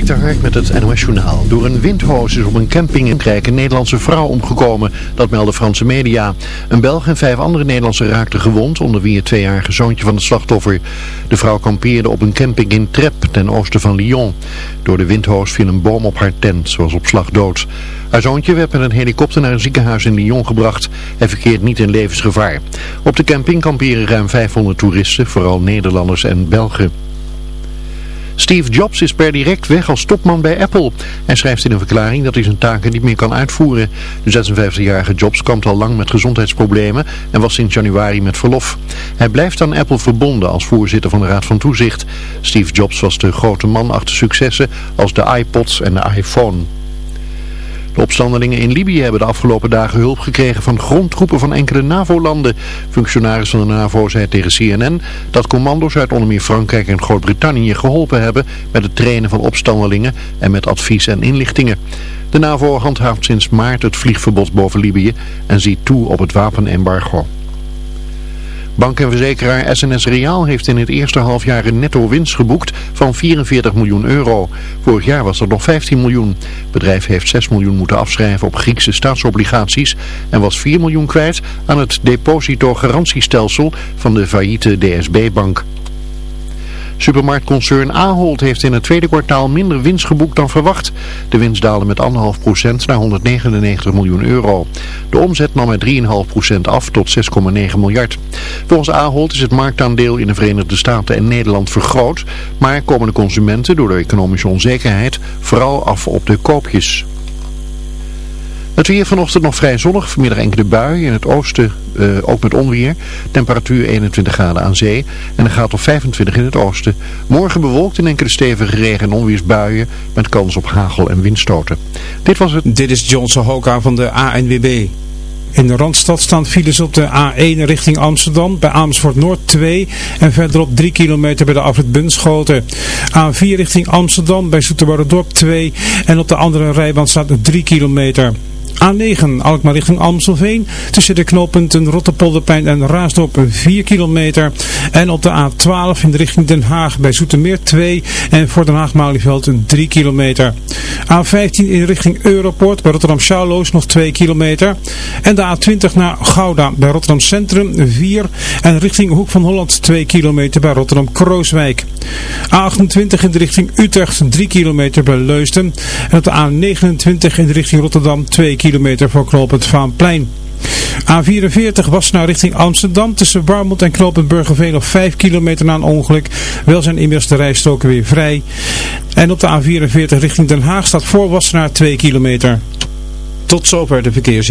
Dikter Hark met het NOS Journaal. Door een windhoos is op een camping in Krijk een Nederlandse vrouw omgekomen. Dat melden Franse media. Een Belg en vijf andere Nederlandse raakten gewond, onder wie het tweejarige zoontje van het slachtoffer. De vrouw kampeerde op een camping in Trep, ten oosten van Lyon. Door de windhoos viel een boom op haar tent, zoals op slag dood. Haar zoontje werd met een helikopter naar een ziekenhuis in Lyon gebracht. Hij verkeert niet in levensgevaar. Op de camping kamperen ruim 500 toeristen, vooral Nederlanders en Belgen. Steve Jobs is per direct weg als topman bij Apple. Hij schrijft in een verklaring dat hij zijn taken niet meer kan uitvoeren. De 56-jarige Jobs kampt al lang met gezondheidsproblemen en was sinds januari met verlof. Hij blijft aan Apple verbonden als voorzitter van de Raad van Toezicht. Steve Jobs was de grote man achter successen als de iPods en de iPhone. De opstandelingen in Libië hebben de afgelopen dagen hulp gekregen van grondtroepen van enkele NAVO-landen. Functionaris van de NAVO zei tegen CNN dat commando's uit onder meer Frankrijk en Groot-Brittannië geholpen hebben met het trainen van opstandelingen en met advies en inlichtingen. De NAVO handhaaft sinds maart het vliegverbod boven Libië en ziet toe op het wapenembargo. Bank en verzekeraar SNS Reaal heeft in het eerste halfjaar een netto winst geboekt van 44 miljoen euro. Vorig jaar was dat nog 15 miljoen. Het bedrijf heeft 6 miljoen moeten afschrijven op Griekse staatsobligaties en was 4 miljoen kwijt aan het depositogarantiestelsel van de failliete DSB-bank. Supermarktconcern Ahold heeft in het tweede kwartaal minder winst geboekt dan verwacht. De winst daalde met 1,5% naar 199 miljoen euro. De omzet nam met 3,5% af tot 6,9 miljard. Volgens Ahold is het marktaandeel in de Verenigde Staten en Nederland vergroot, maar komen de consumenten door de economische onzekerheid vooral af op de koopjes. Het weer vanochtend nog vrij zonnig, vanmiddag enkele buien in het oosten, uh, ook met onweer. Temperatuur 21 graden aan zee en een gaat op 25 in het oosten. Morgen bewolkt in enkele stevige regen- en onweersbuien met kans op hagel en windstoten. Dit was het. Dit is Johnson Hoka van de ANWB. In de Randstad staan files op de A1 richting Amsterdam, bij Amersfoort Noord 2 en verderop 3 kilometer bij de afrit Bunschoten. A4 richting Amsterdam bij Dorp 2 en op de andere rijbaan staat 3 kilometer. A9 Alkmaar richting Amstelveen. Tussen de knooppunten Rotterpolderpijn en Raasdorp 4 kilometer. En op de A12 in de richting Den Haag bij Zoetermeer 2. En voor Den Haag-Malieveld 3 kilometer. A15 in richting Europort bij Rotterdam Schouwloos nog 2 kilometer. En de A20 naar Gouda bij Rotterdam Centrum 4. En richting Hoek van Holland 2 kilometer bij Rotterdam Krooswijk. A28 in de richting Utrecht 3 kilometer bij Leusden. En op de A29 in de richting Rotterdam 2 kilometer kilometer voor knooppunt Vaanplein. A44 was naar richting Amsterdam tussen Barmond en knooppunt Burgerveen nog 5 kilometer na een ongeluk. Wel zijn inmiddels de rijstroken weer vrij. En op de A44 richting Den Haag staat voor Wassenaar 2 kilometer. Tot zover de verkeers.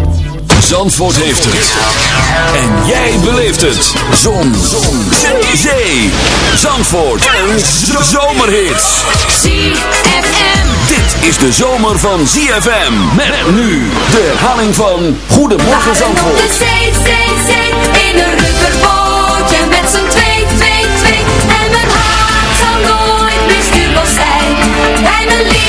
Zandvoort heeft het. En jij beleeft het. Zon. Zon. Zee. Zee. Zandvoort. En zomerhits. ZFM. Dit is de zomer van ZFM. Met nu de herhaling van Goedemorgen Zandvoort. op de zee, zee, zee. In een rubberbootje met z'n twee, twee, twee. En mijn hart zal nooit meer zijn. Bij mijn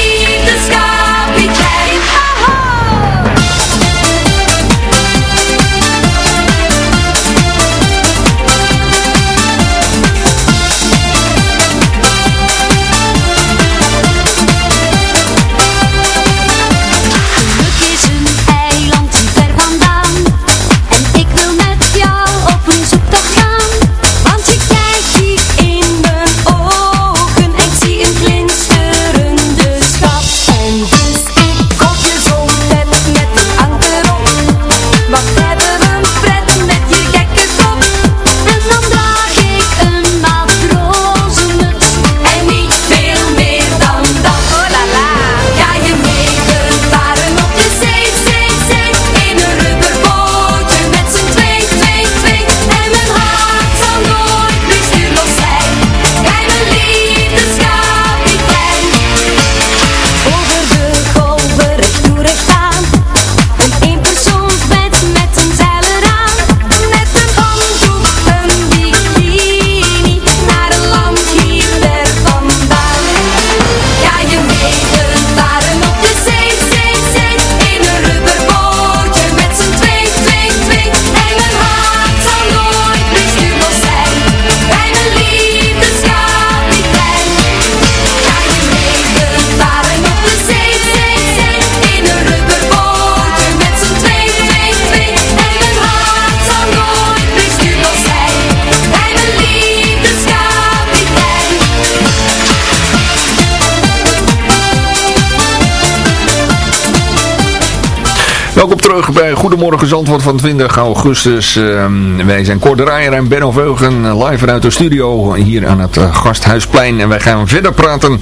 bij Goedemorgen Zandvoort van 20 augustus. Ehm, wij zijn Cor en Benno Veugen eh, live vanuit de studio hier aan het uh, Gasthuisplein. En wij gaan verder praten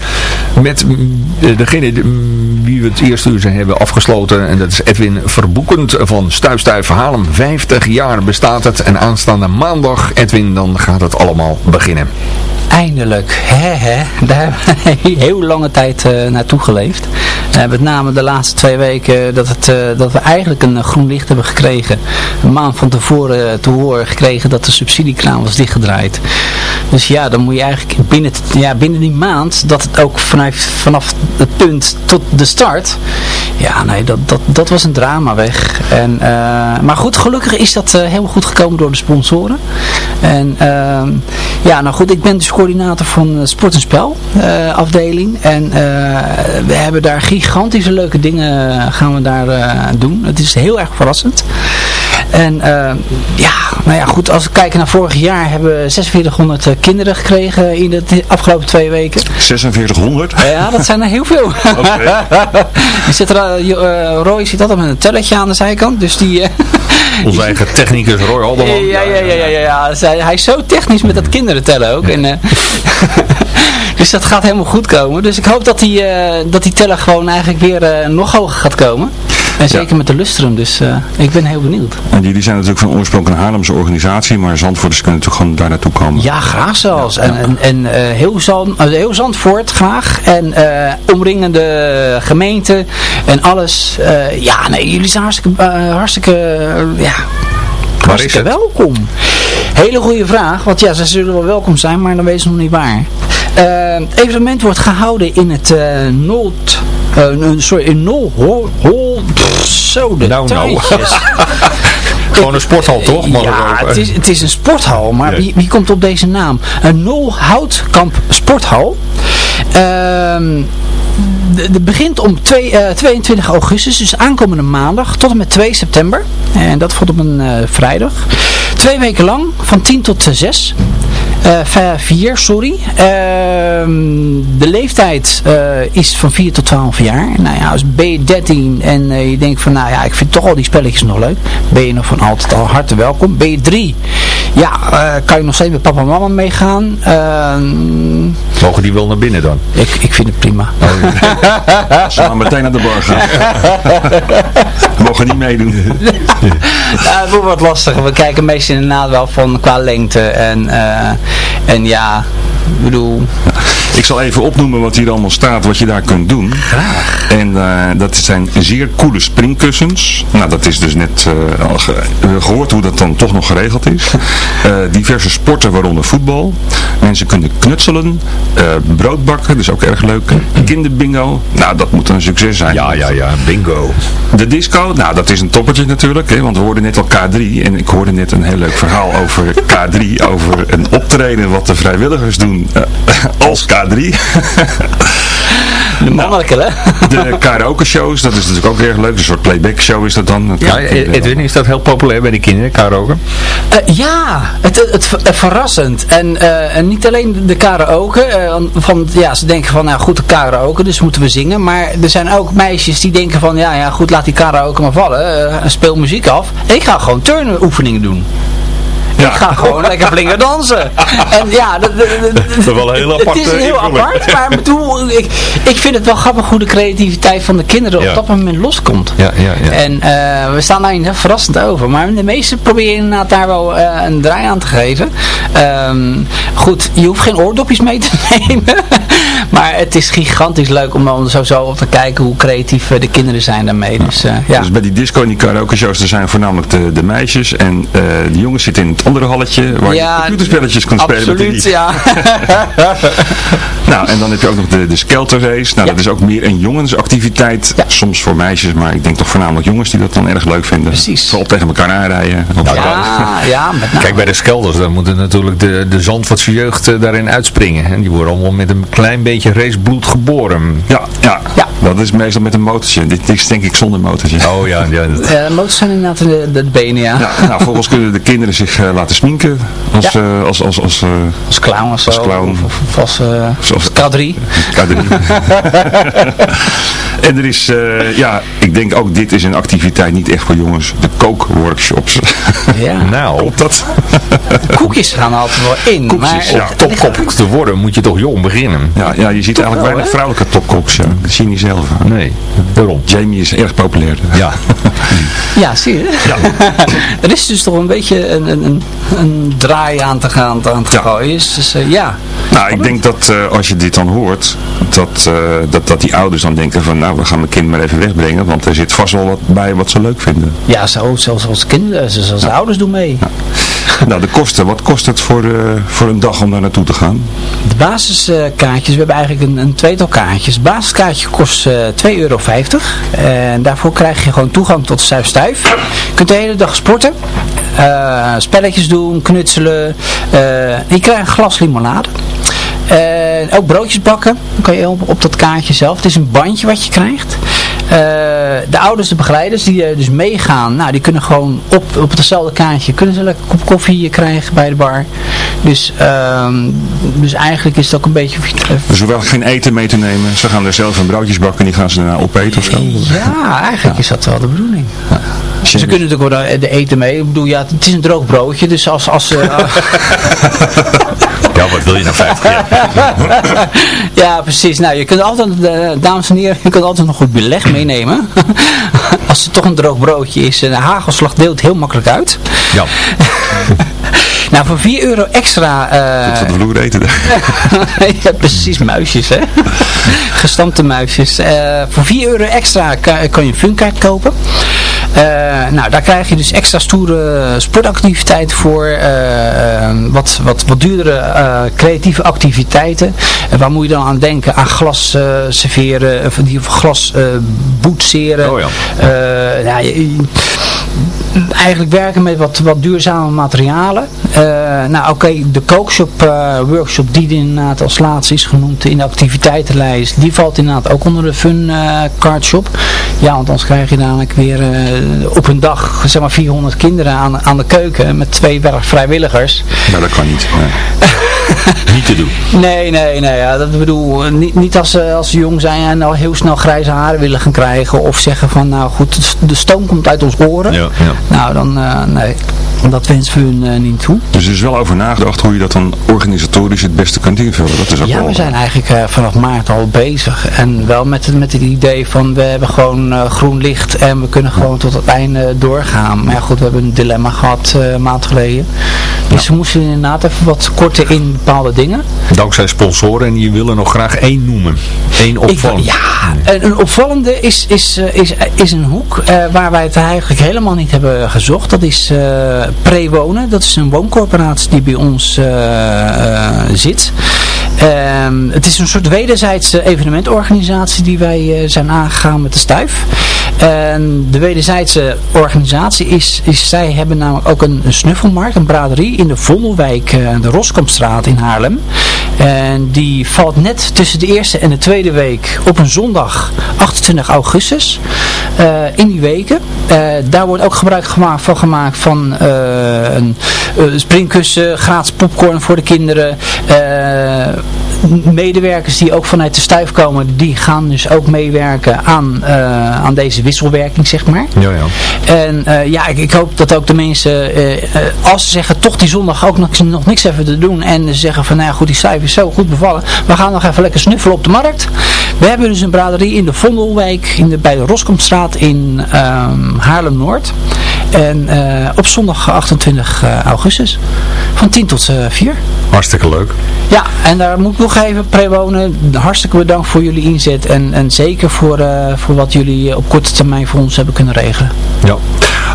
met degene mm, wie we het eerste uur zijn hebben afgesloten. En dat is Edwin Verboekend van Stuif Haarlem. 50 jaar bestaat het en aanstaande maandag, Edwin, dan gaat het allemaal beginnen. Eindelijk, hè hè, daar heel lange tijd naartoe geleefd. Met name de laatste twee weken dat, het, uh, dat we eigenlijk een groen licht hebben gekregen. Een maand van tevoren te horen gekregen dat de subsidiekraan was dichtgedraaid. Dus ja, dan moet je eigenlijk binnen, ja, binnen die maand, dat het ook vanaf, vanaf het punt tot de start, ja nee, dat, dat, dat was een drama weg. En, maar goed, gelukkig is dat helemaal goed gekomen door de sponsoren. En ehm, ja, nou goed, ik ben dus coördinator van Sport en Spel uh, afdeling. En uh, we hebben daar gigantische leuke dingen gaan we daar uh, doen. Het is heel erg verrassend. En ja, nou ja, goed, als we kijken naar vorig jaar hebben we 4600 kinderen gekregen in de afgelopen twee weken. 4600? Ja, dat zijn er heel veel. Okay. zit er, Roy zit altijd met een telletje aan de zijkant, dus die... Onze eigen technicus Roy Alderman. Ja, ja, ja, ja, ja, ja. Hij is zo technisch met dat kinderen tellen ook. En, dus dat gaat helemaal goed komen. Dus ik hoop dat die, uh, dat die teller gewoon eigenlijk weer uh, nog hoger gaat komen. En zeker met de Lustrum, dus uh, ik ben heel benieuwd. En jullie zijn natuurlijk van oorsprong een Haarlemse organisatie, maar Zandvoorters kunnen natuurlijk gewoon daar naartoe komen. Ja, graag zelfs. En, en, en uh, heel, Zand, uh, heel Zandvoort graag. En omringende gemeenten en alles. ja, nee, jullie zijn hartstikke, hartstikke ja, Waar is het? welkom. Hele goede vraag, want ja, ze zullen wel welkom zijn, maar dan weten ze nog niet waar. Het evenement wordt gehouden in het uh, Noord... Uh, sorry, in Nol... Hol, hol, pff, zo de nou, nou. Gewoon een sporthal toch? Mag ja, het is, het is een sporthal, maar wie, wie komt op deze naam? Een Nol Houtkamp Sporthal. Ehm het begint om twee, uh, 22 augustus, dus aankomende maandag, tot en met 2 september. En dat valt op een uh, vrijdag. Twee weken lang, van 10 tot 6. Uh, 4, sorry. Uh, de leeftijd uh, is van 4 tot 12 jaar. Nou ja, als ben je 13 en uh, je denkt van, nou ja, ik vind toch al die spelletjes nog leuk. Ben je nog van altijd al harte welkom. Ben je 3, ja, kan je nog steeds met papa en mama meegaan. Mogen die wel naar binnen dan? Ik, ik vind het prima. Oh, ja. Ze gaan meteen naar de bar gaan. We mogen niet meedoen. ja, het wordt wat lastiger. We kijken meestal inderdaad wel van qua lengte en... En ja, bedoel... Ik zal even opnoemen wat hier allemaal staat, wat je daar kunt doen. Graag. En uh, dat zijn zeer coole springkussens. Nou, dat is dus net uh, al ge gehoord hoe dat dan toch nog geregeld is. Uh, diverse sporten, waaronder voetbal. Mensen kunnen knutselen, brood bakken, dus ook erg leuk. Kinderbingo, nou dat moet een succes zijn. Ja, ja, ja, bingo. De disco, nou dat is een toppertje natuurlijk, hè, want we hoorden net al K3. En ik hoorde net een heel leuk verhaal over K3, over een optreden wat de vrijwilligers doen als K3. De mannelijke, nou, hè? De karaoke shows, dat is natuurlijk ook erg leuk. Een soort playback show is dat dan. Dat ja, Edwin, is dat heel populair bij de kinderen, karaoke? Uh, ja, het, het, het, verrassend. En, uh, en niet alleen de karaoke. Uh, van, ja, ze denken van, nou goed, de karaoke, dus moeten we zingen. Maar er zijn ook meisjes die denken van, ja, ja goed, laat die karaoke maar vallen. speel muziek af. Ik ga gewoon turnoefeningen doen. Ja. Ik ga gewoon lekker flinker dansen. En ja, dat, dat, dat is wel een heel apart. Het is heel apart, maar bedoel, ik, ik vind het wel grappig hoe de creativiteit van de kinderen op dat moment loskomt. Ja, ja, ja. En uh, we staan daar verrassend over. Maar de meesten proberen inderdaad daar wel uh, een draai aan te geven. Um, goed, je hoeft geen oordopjes mee te nemen. Maar het is gigantisch leuk om dan zo, zo op te kijken hoe creatief de kinderen zijn daarmee. Dus, uh, ja. dus bij die disco en die karaoke shows, er zijn voornamelijk de, de meisjes. En de jongens zitten in het andere halletje waar ja, je computerspelletjes kon spelen. Absoluut, ja. nou, en dan heb je ook nog de, de Skelter Race. Nou, ja. dat is ook meer een jongensactiviteit. Ja. Soms voor meisjes, maar ik denk toch voornamelijk jongens die dat dan erg leuk vinden. Precies. Vooral tegen elkaar aanrijden. Ja, ja, met Kijk, bij de Skelders, dan moeten natuurlijk de, de Zandvoortse jeugd uh, daarin uitspringen. En die worden allemaal met een klein beetje racebloed geboren. Ja, ja, Ja. dat is meestal met een motortje. Dit is denk ik zonder motortje. Oh ja, ja. dat- motors zijn inderdaad de, de benen, ja. Ja, nou, volgens kunnen de kinderen zich eh, laten sminken als, Ja. eh, als, als, als, eh, Als clown of zo. Als clown. Of, of, of als, eh, Zoals- als K3. K3. en er is, eh, ja, ik denk ook dit is een activiteit niet echt voor jongens. De kookworkshops. Ja. Nou, Klopt dat? Koekjes gaan altijd wel in. koekjes. maar, Om topkok te worden moet je toch jong beginnen. Ja, ja je ziet eigenlijk wel, weinig hè? vrouwelijke topkoks. Ja. Dat zie je niet zelf. Nee, daarom. Jamie is erg populair. Ja. Ja, zie je. er is dus toch een beetje een, een, een, een draai aan te gaan aan te Ja. gooien. Dus, dus, eh, ja. Nou, ik denk dat eh, als je dit dan hoort, dat, eh, dat, dat die ouders dan denken van, nou, we gaan mijn kind maar even wegbrengen, want er zit vast wel wat bij wat ze leuk vinden. Ja, zo, zelfs als kinderen, zelfs de ouders doen mee. Nou, de kosten, wat kost het voor, eh, voor een dag om daar naartoe te gaan? De basiskaartjes, we hebben eigenlijk een, een tweetal kaartjes. Het basiskaartje kost eh 2,50 euro. En daarvoor krijg je gewoon toegang tot Stuif Stuif. Je kunt de hele dag sporten. eh, spelletjes doen, knutselen. eh, je krijgt een glas limonade. Ook broodjes bakken. Dan kan je op dat kaartje zelf. Het is een bandje wat je krijgt. Eh, de ouders, de begeleiders die eh, dus meegaan, nou die kunnen gewoon op, op hetzelfde kaartje, kunnen ze lekker een kop koffie krijgen bij de bar. Dus, ehm, dus eigenlijk is het ook een beetje... eh, Dus hoewel geen eten mee te nemen, ze gaan er zelf een broodjes bakken en die gaan ze daarna opeten of zo. Ja, eigenlijk is dat wel de bedoeling. Ze Jimmy. kunnen natuurlijk wel de, eten mee. Ik bedoel, ja, het is een droog broodje, dus als... als eh, Ja, wat wil je nou 50 jaar? ja, precies. Nou, je kunt altijd, eh, dames en heren, je kunt altijd nog goed beleg meenemen. als het toch een droog broodje is. Een hagelslag deelt heel makkelijk uit. Ja. Nou, voor 4 euro extra... eh, Tot de vloer eten. ja, precies, muisjes, hè. Gestampte muisjes. Eh, voor 4 euro extra kan, kan je een funkaart kopen. Eh, nou, daar krijg je dus extra stoere sportactiviteiten voor. wat, wat, wat duurdere creatieve activiteiten. En waar moet je dan aan denken? Aan glas serveren, of, die- of glas boetseren. Oh ja. Ja, je- eigenlijk werken met wat, wat duurzame materialen. Eh, nou oké, de kookshop eh, workshop die inderdaad als laatste is genoemd in de activiteitenlijst, die valt inderdaad ook onder de fun eh, card shop. Ja, want anders krijg je dadelijk weer op een dag zeg maar 400 kinderen aan, aan de keuken met twee werk- vrijwilligers. Nou, dat kan niet. Nee. Niet te doen. Nee, nee, nee. Ja, dat bedoel, eh, niet, niet als, ze, als ze jong zijn en al heel snel grijze haren willen gaan krijgen. Of zeggen van, nou goed, de stoom komt uit ons oren. Ja, ja. Nou, dan, eh, nee. Dat wensen we hun eh, niet toe. Dus er is wel over nagedacht hoe je dat dan organisatorisch het beste kunt invullen. Dat is ook Ja, wel... we zijn eigenlijk eh, vanaf maart al bezig. En wel met, het- met het idee van, we hebben gewoon eh, groen licht en we kunnen gewoon tot het einde doorgaan. Maar ja, goed, we hebben een dilemma gehad eh, een maand geleden. Dus we moesten inderdaad even wat korter in bepaalde dingen. Dankzij sponsoren en je wil er nog graag één noemen. Eén Ik, opvallend. ja, een, een opvallende is, is, eh, is, is een hoek eh, waar wij het eigenlijk helemaal niet hebben gezocht. Dat is eh Prewonen. Dat is een wooncorporatie die bij ons eh, eh, zit. Ehm, het is een soort wederzijdse evenementorganisatie die wij eh, zijn aangegaan met de Stuif. En de wederzijdse organisatie is, is zij hebben namelijk ook een, snuffelmarkt, een braderie in de Vondelwijk, eh, de Roskampstraat in Haarlem. En die valt net tussen de eerste en de tweede week op een zondag 28 augustus. Eh, in die weken. Eh, daar wordt ook gebruik gemaakt, van gemaakt van een springkussen, gratis popcorn voor de kinderen. Medewerkers die ook vanuit de stuif komen, die gaan dus ook meewerken aan, eh, aan deze wisselwerking, zeg maar. Ja, ja. En eh, ja, ik, ik hoop dat ook de mensen, eh, als ze zeggen toch die zondag ook nog, nog niks even te doen en ze zeggen van nou ja goed, die cijfer is zo goed bevallen, we gaan nog even lekker snuffelen op de markt. We hebben dus een braderie in de Vondelwijk, in de, bij de Roskomstraat in ehm, Haarlem-Noord. En eh, op zondag 28 eh, augustus, van 10 tot eh 4. Hartstikke leuk. Ja, en daar moet ik nog even prewonen. Hartstikke bedankt voor jullie inzet en, en zeker voor, eh, voor wat jullie op korte termijn voor ons hebben kunnen regelen. Ja.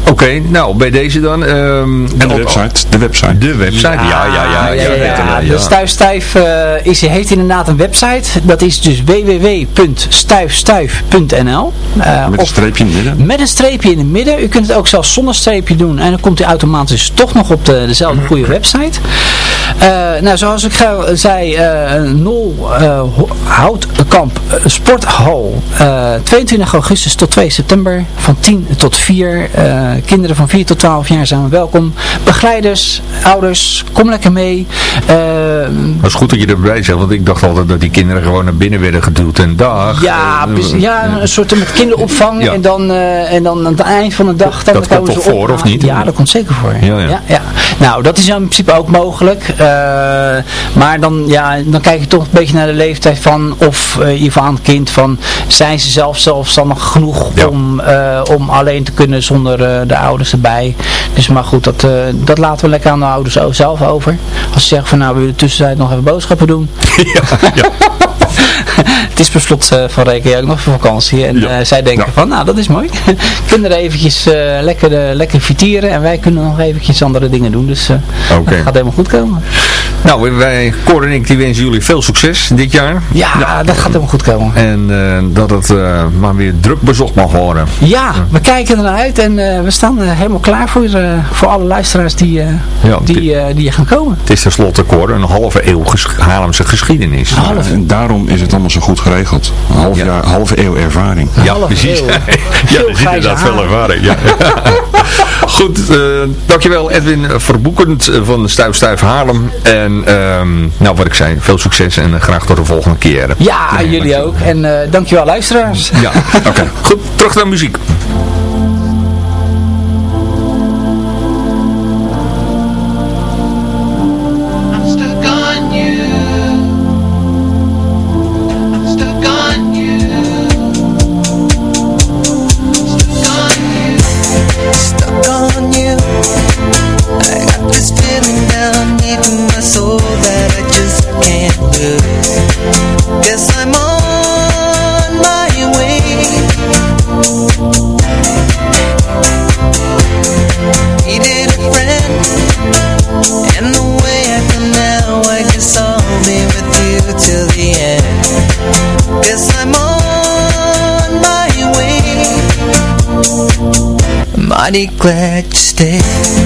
Oké, nou bij deze dan. ehm, En de website. De website. De website, ja, ja, ja. ja, ja, ja, eh, is, heeft inderdaad een website. Dat is dus www.stuifstuif.nl Eh, Met een streepje in het midden. met een streepje in het midden. U kunt het ook zelfs zonder streepje doen. En dan komt u automatisch toch nog op de, dezelfde goede website. Eh, nou, zoals ik zei, eh Nol eh, Ho- Houtkamp Sporthal. eh 22 augustus tot 2 september. Van 10 tot 4. Eh, kinderen van 4 tot 12 jaar zijn welkom. Begeleiders, ouders, kom lekker mee. Dat is goed dat je erbij zegt, want ik dacht altijd dat die kinderen gewoon naar binnen werden geduwd en dag. ja, ja, een soort met kinderopvang. Ja. En, dan, en dan aan het eind van de dag... Dan Dat komen komt toch op. voor, of niet? Ja, dat komt zeker voor. Ja, ja. ja, Nou, dat is in principe ook mogelijk. Maar dan, ja, dan kijk je toch een beetje naar de leeftijd van... Of eh, aan het kind van... Zijn ze zelf zelfstandig genoeg Ja. om, eh, om alleen te kunnen zonder eh, de ouders erbij. Dus maar goed, dat, eh, dat laten we lekker aan de ouders zelf over. Als ze zeggen van nou, we willen tussentijd nog even boodschappen doen. ja, ja. Het is per slot eh, van rekening ook nog voor vakantie. En Ja. eh, zij denken Ja. van, nou dat is mooi. Kinderen eventjes eh, lekker, lekker vertieren. En wij kunnen nog eventjes andere dingen doen. Dus eh Oké. dat gaat helemaal goed komen. Nou, wij, Cor en ik, die wensen jullie veel succes dit jaar. Ja, dat gaat helemaal goed komen. En eh, dat het eh, maar weer druk bezocht mag worden. Ja, we kijken ernaar uit. En eh, we staan helemaal klaar voor, eh, voor alle luisteraars die, eh, Ja, die, eh, die gaan komen. Het is tenslotte, Cor, een halve eeuw ges Haarlemse geschiedenis. Half. En daarom is het allemaal zo goed geregeld. Een half Ja. jaar, halve eeuw ervaring. Ja, precies. eeuw. ja, dat is inderdaad veel ervaring. Ja. Goed, eh, dankjewel Edwin Verboekend eh, van Stuif Stuif Haarlem. En ehm, nou, wat ik zei, veel succes en eh, graag tot de volgende keer. Ja, jullie ook. En eh, dankjewel luisteraars. Ja, oké. Goed, terug naar muziek. Mighty glad you.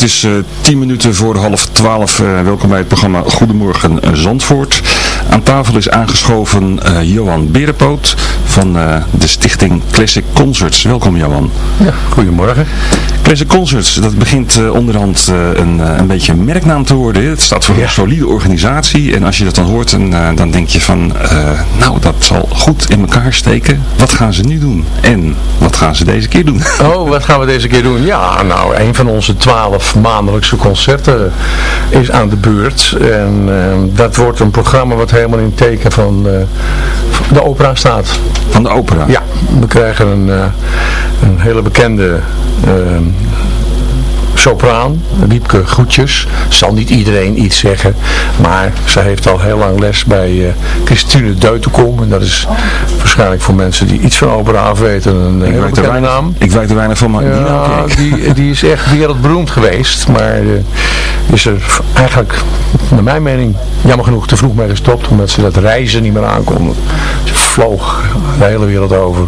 Het is eh 10 minuten voor half 12. Eh, welkom bij het programma Goedemorgen eh, Zandvoort. Aan tafel is aangeschoven Johan Berenpoot van eh, de stichting Classic Concerts. Welkom Johan. Ja, goedemorgen. Classic Concerts, dat begint eh, onderhand eh, een, een beetje een merknaam te worden. Het staat voor een solide organisatie en als je dat dan hoort, dan, eh, dan denk je van, nou dat zal goed in elkaar steken. Wat gaan ze nu doen? En wat gaan ze deze keer doen? Oh, wat gaan we deze keer doen? Ja, nou, een van onze twaalf maandelijkse concerten is aan de beurt. En dat wordt een programma wat helemaal in het teken van de opera staat. Van de opera? Ja, we krijgen een, eh, een hele bekende eh, sopraan, Wiepke Goedjes. Zal niet iedereen iets zeggen, maar zij heeft al heel lang les bij eh Christine Deutenkom. En dat is waarschijnlijk voor mensen die iets van opera afweten een hele weet er bekende weinig- naam. Ik weet er weinig van, maar die Ja, ik. die, die is echt wereldberoemd geweest, maar eh, is er eigenlijk, naar mijn mening, jammer genoeg te vroeg mee gestopt, omdat ze dat reizen niet meer aankonden. Ze vloog de hele wereld over,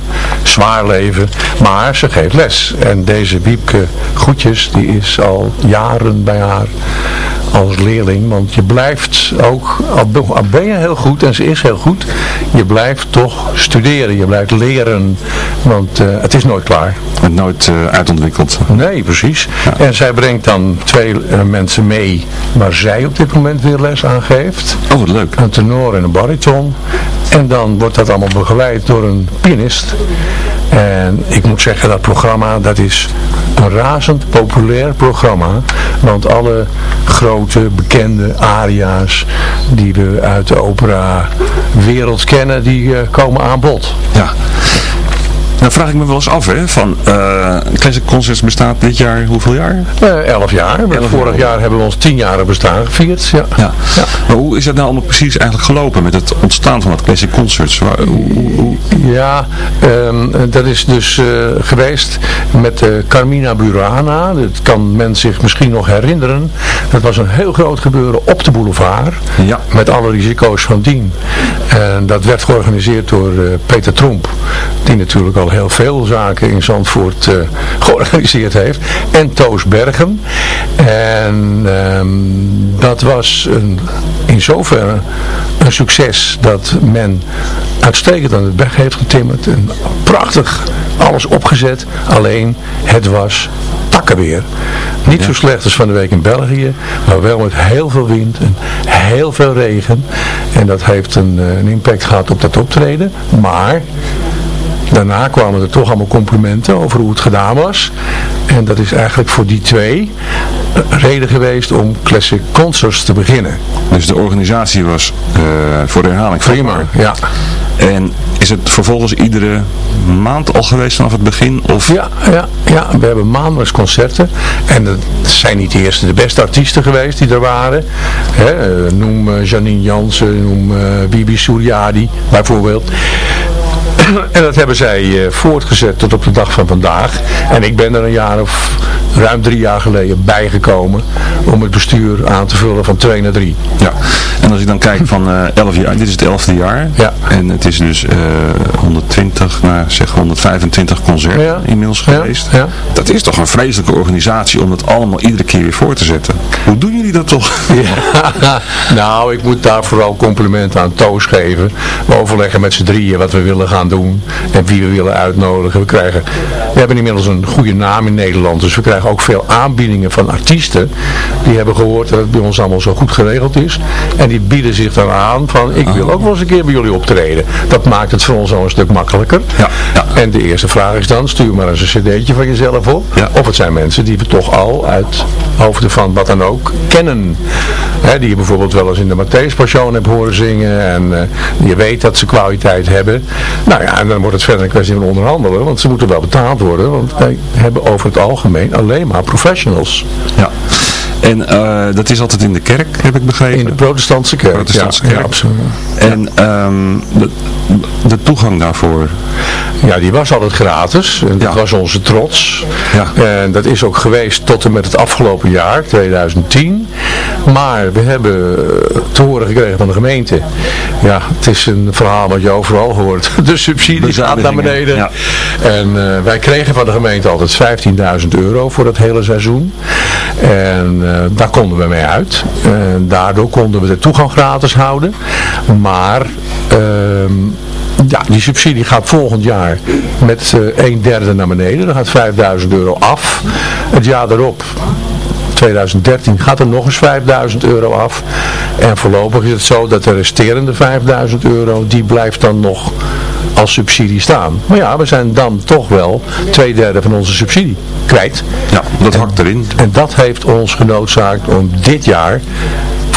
zwaar leven, maar ze geeft les. En deze Wiepke Goedjes, die is al jaren bij haar als leerling, want je blijft ook, al be- al ben je heel goed, en ze is heel goed, je blijft toch studeren, je blijft leren, want eh, het is nooit klaar. Het nooit eh, uitontwikkeld. Nee, precies. En zij brengt dan twee eh, mensen mee waar zij op dit moment weer les aan geeft. Oh, wat leuk. Een tenor en een bariton. En dan wordt dat allemaal begeleid door een pianist. En ik moet zeggen, dat programma, dat is een razend populair programma. Want alle grote, bekende aria's die we uit de opera wereld kennen, die eh, komen aan bod. Ja. Nou vraag ik me wel eens af, hè, van eh Classic Concerts bestaat dit jaar hoeveel jaar? Eh, elf jaar. Elf Vorig jaar. jaar hebben we ons tien jaar bestaan gevierd. Ja. Ja. Maar hoe is dat nou allemaal precies eigenlijk gelopen met het ontstaan van dat Classic Concerts? Waar, hoe, hoe- hoe- Ja, ehm, dat is dus eh, geweest met Carmina Burana. Dat kan men zich misschien nog herinneren. Dat was een heel groot gebeuren op de boulevard. Ja. Met alle risico's van dien. En dat werd georganiseerd door Peter Tromp. Die natuurlijk al heel veel zaken in Zandvoort eh, georganiseerd heeft. En Toos Bergen. En ehm, dat was een, in zoverre een succes dat men uitstekend aan het weg heeft getimmerd. En prachtig alles opgezet. Alleen het was takkenweer. Niet zo slecht als van de week in België. Maar wel met heel veel wind en heel veel regen. En dat heeft een, eh, een impact gehad op dat optreden. Maar daarna kwamen er toch allemaal complimenten over hoe het gedaan was. En dat is eigenlijk voor die twee een reden geweest om Classic Concerts te beginnen. dus de organisatie was eh, voor de herhaling Prima, ja. En is het vervolgens iedere maand al geweest vanaf het begin? Of Ja, ja, ja, we hebben maandelijks concerten. En dat zijn niet de eerste, de beste artiesten geweest die er waren. Eh, noem eh, Janine Jansen, noem eh, Bibi Suryadi bijvoorbeeld. En dat hebben zij eh, voortgezet tot op de dag van vandaag. En ik ben er een jaar of ruim drie jaar geleden bijgekomen om het bestuur aan te vullen van twee naar drie. Ja, en als ik dan kijk van eh 11 jaar, dit is het 11e jaar. Ja. En het is dus eh 120, nou zeg 125 concerten Ja. inmiddels geweest. ja. Dat is toch een vreselijke organisatie om dat allemaal iedere keer weer voor te zetten. Hoe doen jullie dat toch? Ja, nou, ik moet daar vooral complimenten aan Toos geven. We overleggen met z'n drieën wat we willen gaan doen en wie we willen uitnodigen. We, krijgen, we hebben inmiddels een goede naam in Nederland, dus we krijgen ook veel aanbiedingen van artiesten. Die hebben gehoord dat het bij ons allemaal zo goed geregeld is. En die bieden zich dan aan van, ik wil ook wel eens een keer bij jullie optreden. Dat maakt het voor ons al een stuk makkelijker. Ja, ja. En de eerste vraag is dan, stuur maar eens een cd'tje van jezelf op. Ja. Of het zijn mensen die we toch al uit hoofden van wat dan ook kennen. Die je bijvoorbeeld wel eens in de Matthäus Passion hebt horen zingen. En eh, je weet dat ze kwaliteit hebben. Nou ja, en dan wordt het verder een kwestie van onderhandelen. Want ze moeten wel betaald worden. Want wij hebben over het algemeen alleen maar professionals. Ja. En eh, dat is altijd in de kerk, heb ik begrepen. In de protestantse kerk. Protestantse ja, kerk. Ja, absoluut. En ehm, de, de toegang daarvoor. Ja, die was altijd gratis. En dat Ja. was onze trots. Ja. En dat is ook geweest tot en met het afgelopen jaar, 2010. Maar we hebben eh, te horen gekregen van de gemeente. Ja, het is een verhaal wat je overal hoort. De subsidie gaat naar beneden. ja. En eh, wij kregen van de gemeente altijd 15.000 euro voor het hele seizoen. En daar konden we mee uit. En daardoor konden we de toegang gratis houden. Maar ehm, ja, die subsidie gaat volgend jaar met eh een derde naar beneden. Dan gaat 5000 euro af. Het jaar erop 2013 gaat er nog eens 5000 euro af. En voorlopig is het zo dat de resterende 5000 euro, die blijft dan nog als subsidie staan. Maar ja, we zijn dan toch wel twee derde van onze subsidie kwijt. Ja, dat hakt erin. En dat heeft ons genoodzaakt om dit jaar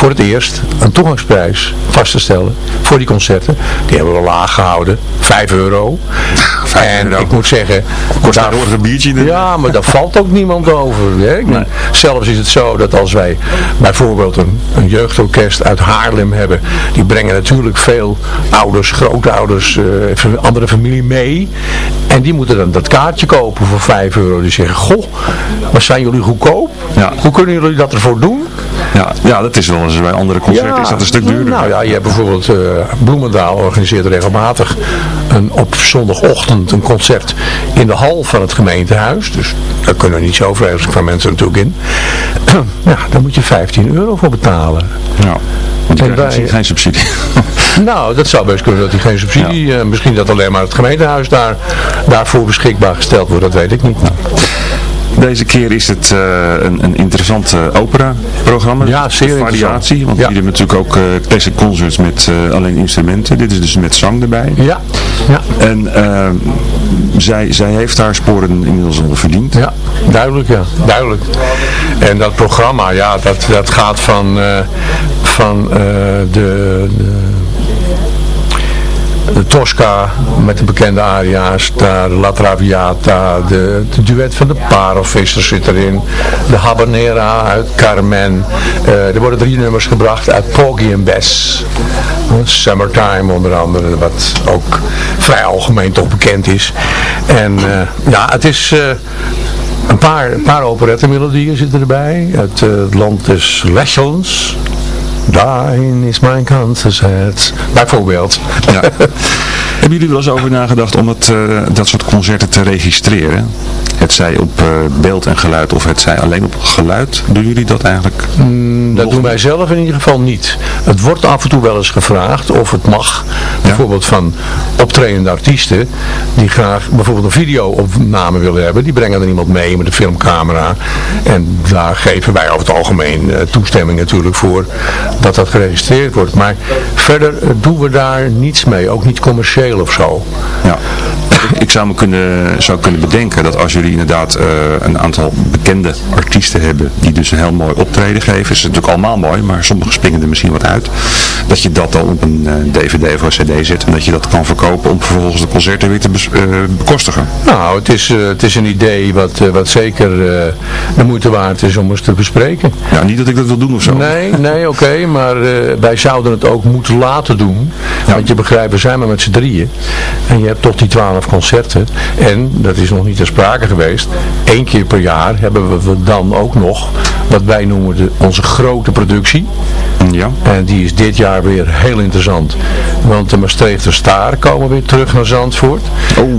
voor het eerst een toegangsprijs vast te stellen voor die concerten. Die hebben we laag gehouden, 5 euro. en ik moet zeggen, Kost daar- een biertje in. ja, maar daar valt ook niemand over. Hè? Bedoel, Zelfs is het zo dat als wij bijvoorbeeld een, een jeugdorkest uit Haarlem hebben, die brengen natuurlijk veel ouders, grootouders, van andere familie mee. En die moeten dan dat kaartje kopen voor 5 euro. Die zeggen, goh, maar zijn jullie goedkoop? Ja. Hoe kunnen jullie dat ervoor doen? Ja, ja, dat is wel eens bij andere concerten is dat een stuk duurder. Nou ja, je hebt bijvoorbeeld eh, Bloemendaal organiseert regelmatig een, op zondagochtend een concert in de hal van het gemeentehuis. Dus daar kunnen niet zo vreselijk van mensen natuurlijk in. ja, daar moet je 15 euro voor betalen. Ja, want die En krijgen wij- geen subsidie. Nou, dat zou best kunnen dat hij geen subsidie, eh, misschien dat alleen maar het gemeentehuis daar, daarvoor beschikbaar gesteld wordt, dat weet ik niet. Deze keer is het eh, een, een interessant eh, opera-programma. Ja, zeer variatie, want Ja. jullie hebben natuurlijk ook eh classic concerts met eh, alleen instrumenten. Dit is dus met zang erbij. Ja, ja, En eh, zij, zij heeft haar sporen inmiddels al verdiend. ja, duidelijk ja, duidelijk. En dat programma, ja, dat, dat gaat van, eh, van eh, de, de de Tosca met de bekende aria's, daar de La Traviata, de, duet van de Parelvissers zit erin, de Habanera uit Carmen. Eh, er worden drie nummers gebracht uit Porgy and Bess. Summertime onder andere, wat ook vrij algemeen toch bekend is. En eh, ja, het is... eh, een paar, paar operettenmelodieën zitten erbij. Het land des lächelns. Daarin is mijn kans gezet. Bijvoorbeeld. Ja. Hebben jullie wel eens over nagedacht om het, eh, dat soort concerten te registreren? Het zij op eh, beeld en geluid of het zij alleen op geluid. Doen jullie dat eigenlijk? Dat doen wij zelf in ieder geval niet. Het wordt af en toe wel eens gevraagd of het mag. Bijvoorbeeld van optredende artiesten die graag bijvoorbeeld een video-opname willen hebben. Die brengen dan iemand mee met een filmcamera. En daar geven wij over het algemeen eh, toestemming natuurlijk voor dat dat geregistreerd wordt. Maar verder eh, doen we daar niets mee. Ook niet commercieel of zo. Ja. Ik zou me kunnen, zou kunnen bedenken dat als jullie inderdaad eh, een aantal bekende artiesten hebben die dus een heel mooi optreden geven, is natuurlijk allemaal mooi, maar sommige springen er misschien wat uit, dat je dat dan op een eh, dvd of een cd zet en dat je dat kan verkopen om vervolgens de concerten weer te eh, bekostigen. Nou, het is, eh, het is een idee wat, eh, wat zeker eh, de moeite waard is om eens te bespreken. Ja, niet dat ik dat wil doen of zo. Nee, nee, oké, maar eh, wij zouden het ook moeten laten doen. Want je begrijpt, we zijn maar met z'n drieën. En je hebt toch die twaalf concerten. En, dat is nog niet ter sprake geweest, één keer per jaar hebben we dan ook nog wat wij noemen de, onze grote productie. Ja. En die is dit jaar weer heel interessant. Want de Maastrichter Staar komen weer terug naar Zandvoort.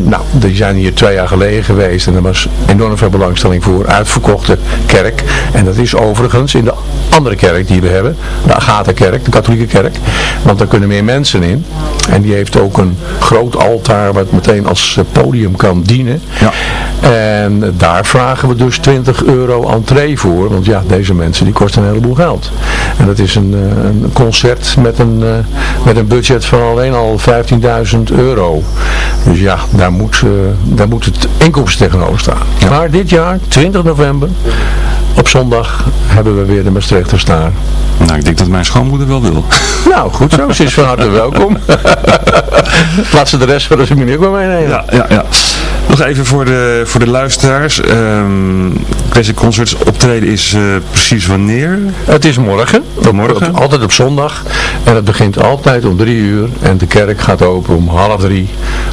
Nou, die zijn hier twee jaar geleden geweest. En er was enorm veel belangstelling voor. Uitverkochte kerk. En dat is overigens in de andere kerk die we hebben. De Agatha-kerk, de katholieke kerk. Want daar kunnen meer mensen in. En die heeft ook een groot altaar wat meteen als eh, podium kan dienen. Ja. En daar vragen we dus 20 euro entree voor. Want ja, deze mensen die kosten een heleboel geld. En dat is een, eh, een concert met een, eh, met een budget van alleen al 15.000 euro. Dus ja, daar moet, eh, daar moet het inkomsten tegenover staan. Maar dit jaar, 20 november, op zondag hebben we weer de Maastrichter Staar. Nou, ik denk dat mijn schoonmoeder wel wil. Nou, goed zo. Ze is van harte welkom. Laat ze de rest van de familie ook maar meenemen. Ja, ja, ja. Nog even voor de, voor de luisteraars. Ehm Classic Concerts optreden is eh, precies wanneer? Het is morgen, Morgen? op- altijd op zondag. En het begint altijd om drie uur. En de kerk gaat open om half drie.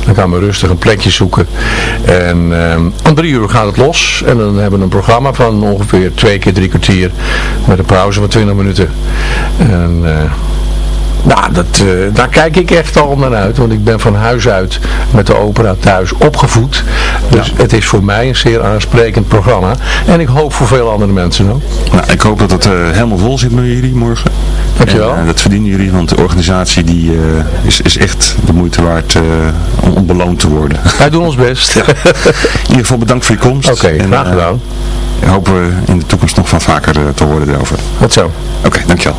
Dan gaan we rustig een plekje zoeken. En ehm, om drie uur gaat het los. En dan hebben we een programma van ongeveer twee keer drie kwartier. Met een pauze van 20 minuten. En... eh, nou, dat, eh, daar kijk ik echt al naar uit, want ik ben van huis uit met de opera thuis opgevoed. Dus het is voor mij een zeer aansprekend programma. En ik hoop voor veel andere mensen ook. Nou, ik hoop dat het eh, helemaal vol zit met jullie morgen. Dankjewel. En, eh, dat verdienen jullie, want de organisatie die, is, is echt de moeite waard om, beloond te worden. Wij doen ons best. In ieder geval bedankt voor je komst. Oké, graag gedaan. hopen we in de toekomst nog van vaker te horen erover. Goed zo. Oké, dankjewel.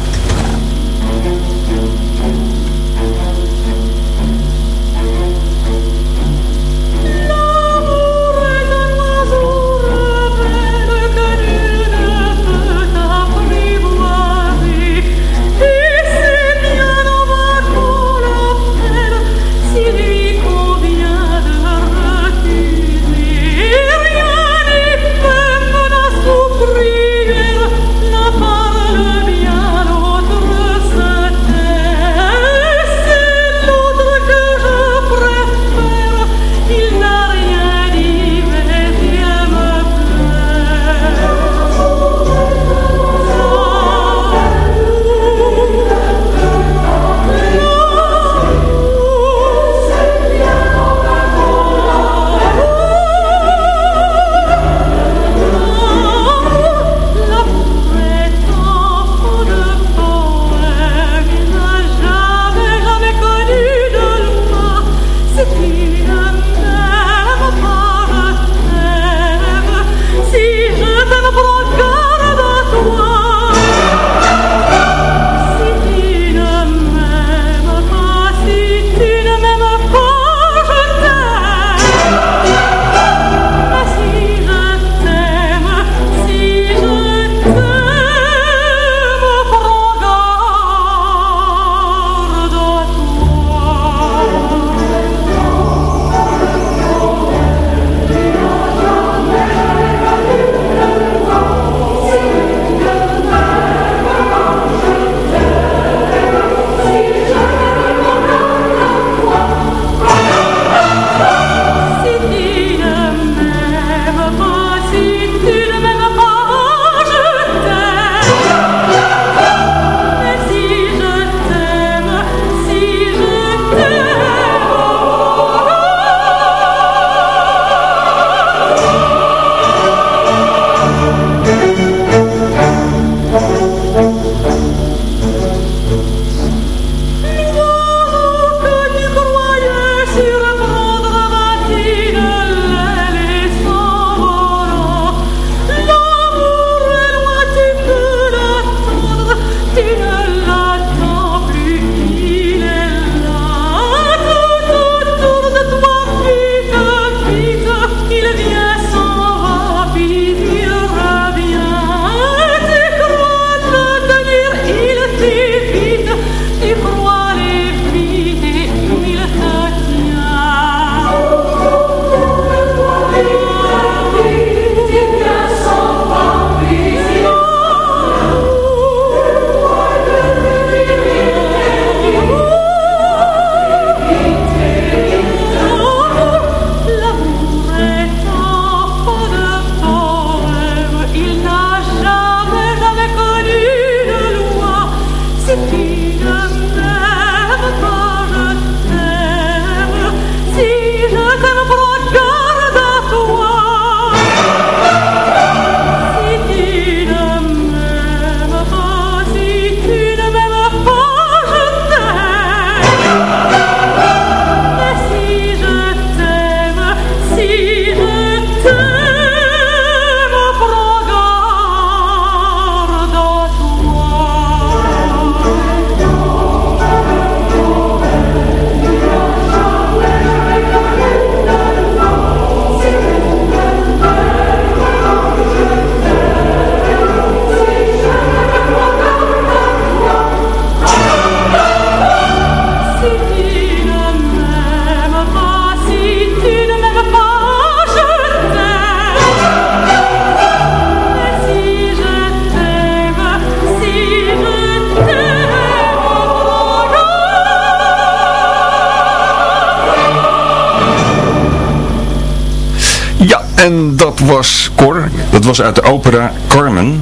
Was Cor. Dat was uit de opera Carmen.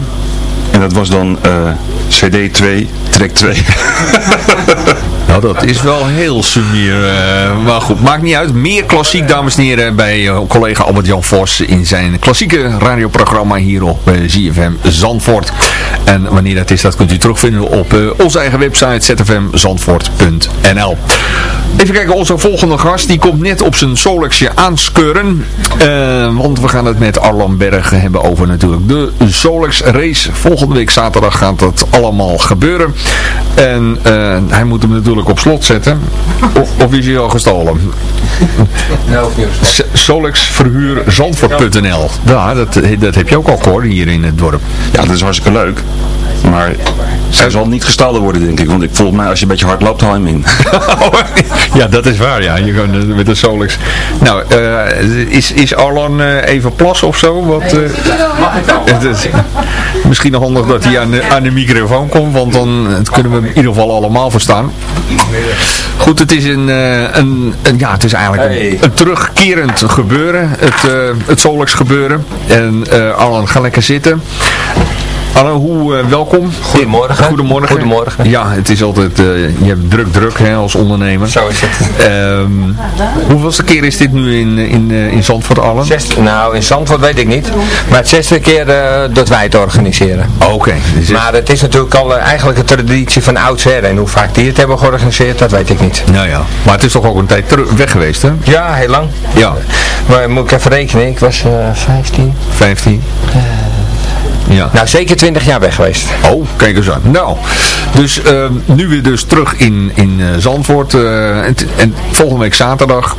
En dat was dan eh, CD 2, track 2. Nou, dat is wel heel sumier. eh, maar goed, maakt niet uit. Meer klassiek, dames en heren, bij eh, collega Albert-Jan Vos in zijn klassieke radioprogramma hier op ZFM Zandvoort. En wanneer dat is, dat kunt u terugvinden op onze eigen website zfmzandvoort.nl. Even kijken, onze volgende gast, die komt net op zijn Solexje aanskeuren. Eh, want we gaan het met Arlan Berg hebben over natuurlijk de Solex race. Volgende week zaterdag gaat dat allemaal gebeuren. En eh, hij moet hem natuurlijk op slot zetten. Of, of is hij al gestolen? S- Solexverhuurzandvoort.nl Ja, dat, dat heb je ook al gehoord hier in het dorp. Ja, dat is hartstikke leuk. Maar zij zal niet gestolen worden, denk ik. Want ik, volgens mij, als je een beetje hard loopt, haal je hem in. ja, dat is waar, ja. Je kan eh, met de Solex. Nou, eh, is, is Arlan eh, even plas of zo? Wat, eh, het is misschien handig dat hij aan de, aan de microfoon komt, want dan kunnen we hem in ieder geval allemaal verstaan. Goed, het is een, eh, een, een ja, het is eigenlijk een, een terugkerend gebeuren, het, eh, het Solex gebeuren. En eh Arlan, ga lekker zitten. Hallo, hoe, eh, welkom. Goedemorgen. Goedemorgen. Goedemorgen. Ja, het is altijd, eh, je hebt druk druk hè, als ondernemer. Zo is het. Ehm hoeveelste keer is dit nu in, in, eh, in Zandvoort allen? Nou, in Zandvoort weet ik niet. Maar het zesde keer eh, dat wij het organiseren. Oké. dus Maar het is natuurlijk al eigenlijk een traditie van oudsher. En hoe vaak die het hebben georganiseerd, dat weet ik niet. Nou ja, maar het is toch ook een tijd terug weg geweest, hè? Ja, heel lang. Ja, Maar moet ik even rekenen, ik was eh 15. 15. Ja. Nou, zeker 20 jaar weg geweest. Oh, kijk eens aan. Nou, dus ehm, nu weer dus terug in, in eh, Zandvoort. eh, en, en volgende week zaterdag.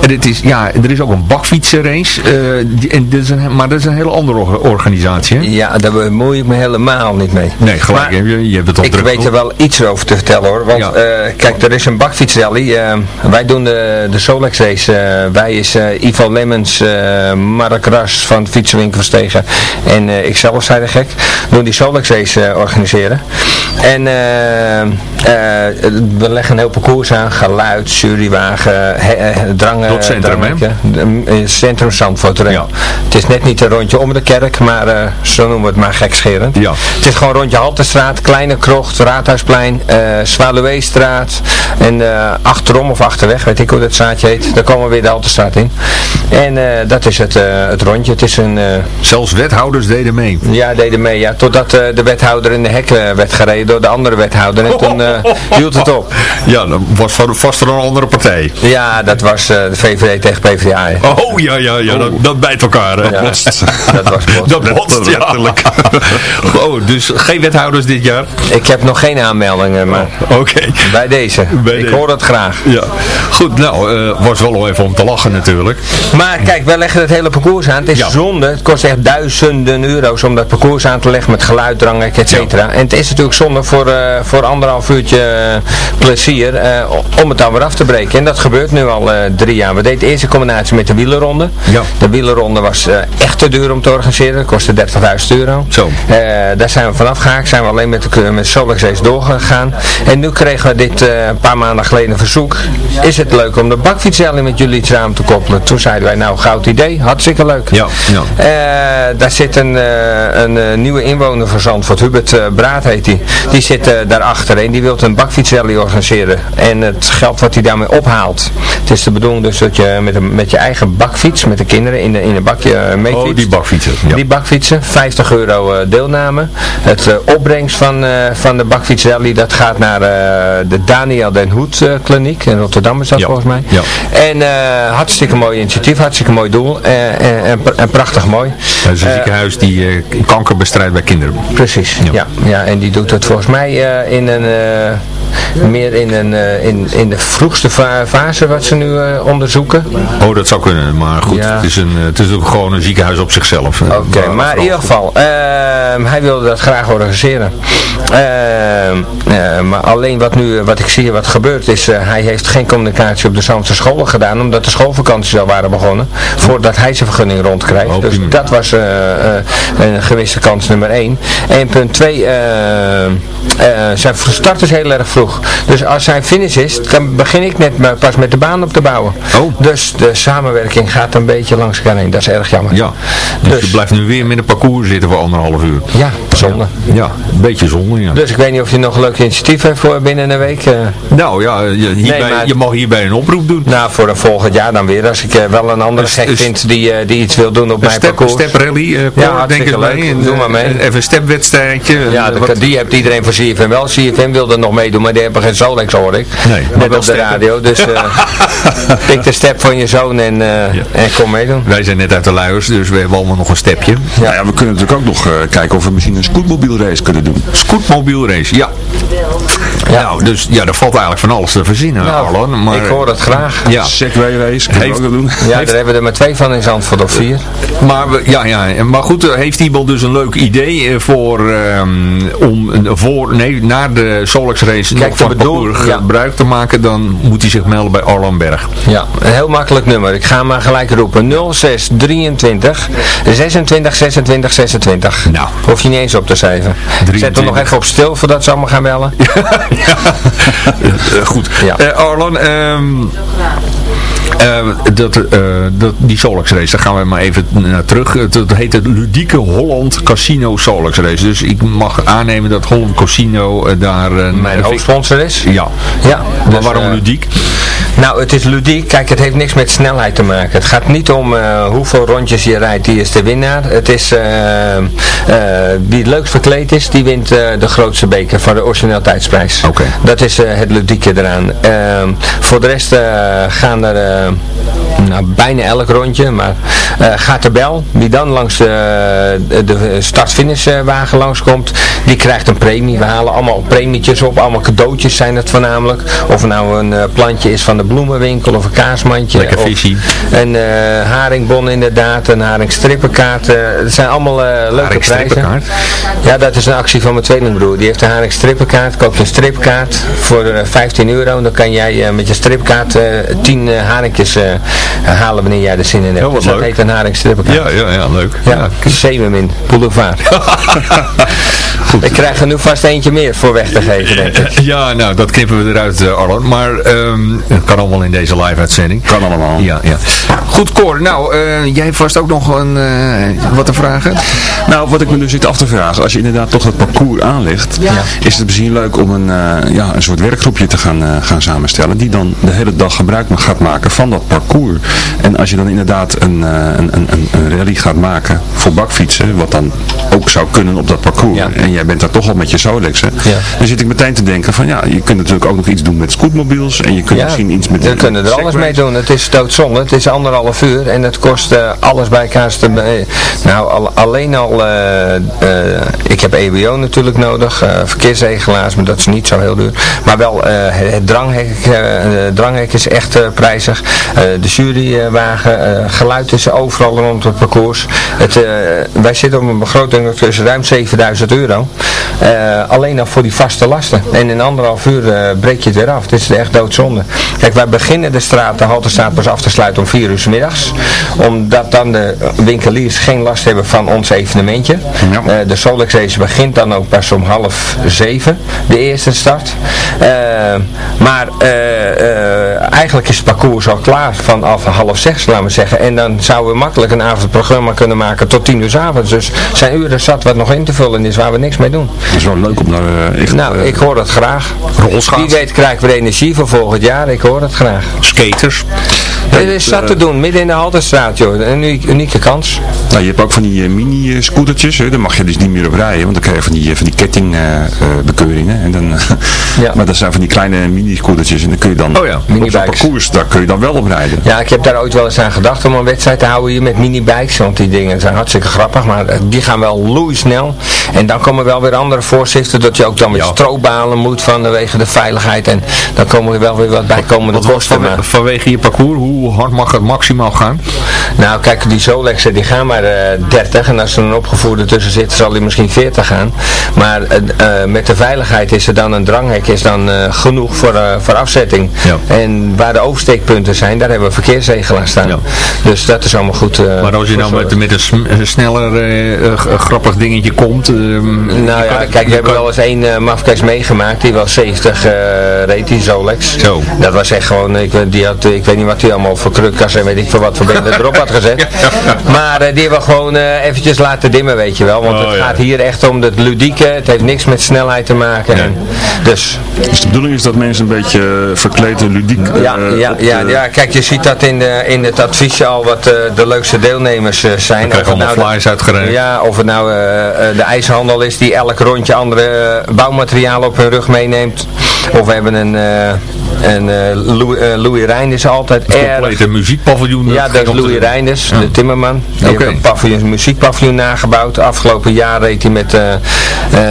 En het is, ja, er is ook een bakfietsenrace. eh, die- en dit is een, maar dat is een hele andere or- organisatie, hè? Ja, daar bemoei ik me helemaal niet mee. Nee, gelijk. Maar je, je hebt het al Ik druk. weet er wel iets over te vertellen hoor. Want Ja. kijk, er is een bakfietsrally. wij doen de, de Solex race. wij is Ivo Lemmens, Mark Ras van Fietsenwinkel Verstegen en ikzelf zei de gek. Doen die Solex race eh, organiseren. En eh, eh, we leggen een heel parcours aan. Geluid, jurywagen, drangen. Tot centrum, hè? eh, Centrum Zandvoort. Ja. Het is net niet een rondje om de kerk, maar zo noemen we het maar gekscherend. Ja. Het is gewoon rondje Halterstraat, Kleine Krocht, Raadhuisplein, Zwaluweestraat en achterom of achterweg, weet ik hoe dat straatje heet. Daar komen we weer de Halterstraat in. En dat is het, het rondje. Het is een... Zelfs wethouders deden mee. Ja, deden mee. Ja, totdat eh, de wethouder in de hek eh, werd gereden door de andere wethouder. En toen eh, hield het op. Ja, dat was van- vast voor een andere partij. Ja, dat was de VVD tegen PvdA. hè. Oh, ja, ja, ja, dat, dat bijt elkaar, hè? Ja, dat was botst. Dat botst, ja. Oh, dus geen wethouders dit jaar? Ik heb nog geen aanmeldingen, maar Oké. bij deze. Bij ik deze. hoor het graag. Ja. Goed, nou, was wel even om te lachen natuurlijk. Maar kijk, wij leggen het hele parcours aan. Het is Ja. zonde. Het kost echt duizenden euro's om dat parcours aan te leggen met geluid, drank, et cetera. En het is natuurlijk zonde voor, eh, voor anderhalf uurtje eh, plezier eh, om het dan weer af te breken. En dat gebeurt nu al drie jaar. We deden de eerste combinatie met de wielerronde. Ja. De wielerronde was echt te duur om te organiseren. Dat kostte 30.000 euro. Zo. Daar zijn we vanaf gehaakt. Zijn we alleen met de met Solex Race doorgegaan. En nu kregen we dit een paar maanden geleden een verzoek. Is het leuk om de bakfietsrally met jullie iets aan te koppelen? Toen zeiden wij, nou, goud idee. Hartstikke leuk. Ja, ja. Daar zit een, een eh, nieuwe inwoner van Zandvoort, Hubert eh, Braat heet hij. Die zit uh, daarachter en die wil een bakfietsrally organiseren. En het geld wat hij daarmee ophaalt. Het is de bedoeling dus dat je met, een, met je eigen bakfiets, met de kinderen in, de, in een bakje meefietst. Oh, die bakfietsen. Ja. Die bakfietsen, 50 euro deelname. Het opbrengst van, van de bakfietsrally, dat gaat naar de Daniel Den Hoed kliniek in Rotterdam is dat ja. volgens mij. Ja. En uh, hartstikke mooi initiatief, hartstikke mooi doel en, en, en prachtig mooi. Het is een ziekenhuis die kanker bestrijdt bij kinderen. Precies, ja. ja. ja. en die doet het volgens mij uh, in een, uh, meer in, een, uh, in, in de vroegste fa fase wat ze nu uh, onderzoeken. Oh, dat zou kunnen, maar goed, ja. het, is een, het is ook gewoon een ziekenhuis op zichzelf. Oké, okay, maar in ieder geval, hij wilde dat graag organiseren. Ehm, maar alleen wat, nu, wat ik zie wat gebeurt is, hij heeft geen communicatie op de Zandse scholen gedaan, omdat de schoolvakanties al waren begonnen, voordat hij zijn vergunning rondkrijgt. Oh, dus dat was een gewisse kans nummer 1. En punt 2, zijn start is heel erg vroeg. Dus als hij finish is, dan begin ik net maar pas met de baan op te bouwen. Oh. Dus de samenwerking gaat een beetje langs elkaar heen. Dat is erg jammer. Ja, dus, Dus- je blijft nu weer met een parcours zitten voor anderhalf uur. Ja, zonde. Ja, een beetje zonde, ja. Dus ik weet niet of je nog een leuk initiatief hebt voor binnen een week. eh. Nou ja, je, hierbij, Nee, maar- je mag hierbij een oproep doen. nou, voor een volgend jaar dan weer. Als ik eh, wel een andere gek vind die, eh, die iets wil doen op Een mijn step, parcours. step rally, Ja, denk ik leuk. mee. Doe maar mee. Even een stepwedstrijdje. Ja, de- die hebt iedereen voor CFM wel. CFM wil er nog meedoen, maar die hebben geen Solex hoor ik. Nee, Net wel op de radio. Dus eh, pik de step van je zoon en, eh, en kom meedoen. Wij zijn net uit de luiers, dus we hebben allemaal nog een stepje. Nou ja, we kunnen natuurlijk ook nog eh, kijken of we misschien een scootmobielrace kunnen doen. Scootmobiel race, ja. Nou, dus ja, er valt eigenlijk van alles te verzinnen, Nou, Arlan. Maar, ik hoor het graag. Ja, Segway race, kunnen Heeft- we ook doen. Ja, daar hebben we er maar twee van in Zandvoort of vier. maar, we- ja, ja, maar goed, eh, heeft iemand dus een leuk idee eh, voor, ehm, om een- voor, nee, na de Solex race Kijk, nog van bedoel- ja. gebruik te maken, dan moet hij zich melden bij Arlan Berg. Ja, een heel makkelijk nummer. Ik ga hem maar gelijk roepen. 06 23 26 26 26. Nou. Hoef je niet eens op te schrijven. Zet hem 23. nog even op stil voordat ze allemaal gaan bellen. Goed. Ja. Eh, Arlan, ehm, eh, dat, eh, dat, die Solex race, daar gaan we maar even naar terug. Het, het heet het Ludieke Holland Casino Solex race. Dus ik mag aannemen dat Holland Casino eh, daar... eh, Mijn hoofdsponsor is. Ja. Ja. Maar dus, waarom ludiek? Nou, het is ludiek. Kijk, het heeft niks met snelheid te maken. Het gaat niet om hoeveel rondjes je rijdt, die is de winnaar. Het is wie het leukst verkleed is, die wint de grootste beker van de originaliteitsprijs. Oké. Dat is het ludieke eraan. Ehm, voor de rest gaan er nou, bijna elk rondje, maar eh, gaat de bel. Wie dan langs de, de start-finish eh, wagen langskomt, die krijgt een premie. We halen allemaal premietjes op, allemaal cadeautjes zijn het voornamelijk. Of het nou een eh, plantje is van de bloemenwinkel of een kaasmandje. Lekker of visie. Een eh, haringbon inderdaad, een haringstrippenkaart. eh, het zijn allemaal eh, leuke prijzen. Haringstrippenkaart? Ja, dat is een actie van mijn tweelingbroer. Die heeft een haringstrippenkaart. Koop je een stripkaart voor eh, 15 euro. Dan kan jij eh, met je stripkaart eh 10 eh, haringjes eh, halen wanneer jij er zin in hebt. Oh, wat dus dat leuk. heet een haringstrippenkaart. Ja, ja, ja, leuk. Ja, Zeemermin, Boulevard. Ik krijg er nu vast eentje meer voor weg te geven, denk ik. Ja, nou, dat knippen we eruit, Arlan. Maar ehm, het kan allemaal in deze live-uitzending. Kan allemaal. Ja, ja. Goed, Cor. Nou, eh, jij hebt vast ook nog een, eh, wat te vragen? Nou, wat ik me dus zit af te vragen, als je inderdaad toch het parcours aanlegt, is het misschien leuk om een, eh, ja, een soort werkgroepje te gaan, eh, gaan samenstellen, die dan de hele dag gebruik gaat maken van dat parcours. En als je dan inderdaad een, eh, een, een, een- een rally gaat maken voor bakfietsen, wat dan ook zou kunnen op dat parcours, Ja. En jij bent daar toch al met je Solexen, Ja. dan zit ik meteen te denken van ja, je kunt natuurlijk ook nog iets doen met scootmobiels, en je kunt misschien iets met... we kunnen er alles mee doen. Het is doodzonde. Het is anderhalf uur en het kost eh, alles bij elkaar. te- eh, nou, al- alleen al, eh, ik heb EWO natuurlijk nodig, verkeersregelaars, maar dat is niet zo heel duur. Maar wel, het, dranghek, dranghek is echt prijzig. De jurywagen, geluid is overal rond het parcours. Het, wij zitten op een begroting tussen ruim 7000 euro. Eh, alleen al voor die vaste lasten. En in anderhalf uur eh, breek je het weer af. Het is echt doodzonde. Kijk, wij beginnen de straat, de Halterstraat pas af te sluiten om 4 uur 's middags. Omdat dan de winkeliers geen last hebben van ons evenementje. Ja. Eh, de Solex Race begint dan ook pas om half zeven, de eerste start. Maar eigenlijk is het parcours al klaar vanaf half zes, laten we zeggen. En dan zouden we makkelijk een avondprogramma kunnen maken tot tien uur 's avonds. Dus zijn uren zat wat nog in te vullen is waar we niks mee doen. Dat is wel leuk om daar eh, echt... Nou, eh, ik hoor dat graag. Rolschaats. Wie weet krijgen we energie voor volgend jaar. Ik hoor het graag. Skaters. Het is zat te doen, midden in de Halterstraat, joh. Een unieke, unieke kans. Nou, je hebt ook van die eh, mini-scootertjes, hè. daar mag je dus niet meer op rijden, want dan krijg je van die, eh, van die kettingbekeuringen. en dan, Ja. Maar dat zijn van die kleine mini-scootertjes en dan kun je dan Oh ja, op zo'n parcours, daar kun je dan wel op rijden. Ja, ik heb daar ooit wel eens aan gedacht om een wedstrijd te houden hier met minibikes. Want die dingen zijn hartstikke grappig, maar eh, die gaan wel loeisnel. En dan komen wel weer andere voorschriften dat je ook dan met Ja. moet vanwege de veiligheid. En dan komen er wel weer wat bijkomende kosten. van, vanwege je parcours, hoe hard mag het maximaal gaan? Nou, kijk, die Solexen die gaan maar eh 30 en als er een opgevoerde tussen zit, zal die misschien 40 gaan. Maar eh, eh, met de veiligheid is er dan een dranghek is dan eh, genoeg voor, eh, voor afzetting. En waar de oversteekpunten zijn, daar hebben we verkeersregelaars staan. Dus dat is allemaal goed. eh, Maar als je nou met, met een sneller eh, eh, grappig dingetje komt... ehm, Nou ja, kijk, we hebben wel eens één uh, mafkees meegemaakt, die was 70 eh reed, die Zolex. Zo. Dat was echt gewoon, ik, weet- die had, ik weet niet wat hij allemaal voor krukkas en weet ik veel wat voor benen erop had gezet. Maar eh, die hebben we gewoon eh, eventjes laten dimmen, weet je wel. Want Oh, het ja. gaat hier echt om het ludieke, het heeft niks met snelheid te maken. En, dus Dus de bedoeling is dat mensen een beetje eh, verkleed en ludiek eh, ja, ja, ja, de- ja, kijk, je ziet dat in, de, in het adviesje al wat eh, de leukste deelnemers eh, zijn. krijg je Of het allemaal nou flyers uitgereikt. Ja, of het nou eh, eh, de ijshandel is die elk rondje andere eh, bouwmaterialen op hun rug meeneemt. Of we hebben een, eh, een eh, Louis, Louis Reinders altijd erg... complete muziekpaviljoen. Ja, dat is Louis Reinders, de timmerman. Die heeft een, paviljoen, een muziekpaviljoen nagebouwd. Afgelopen jaar reed hij met,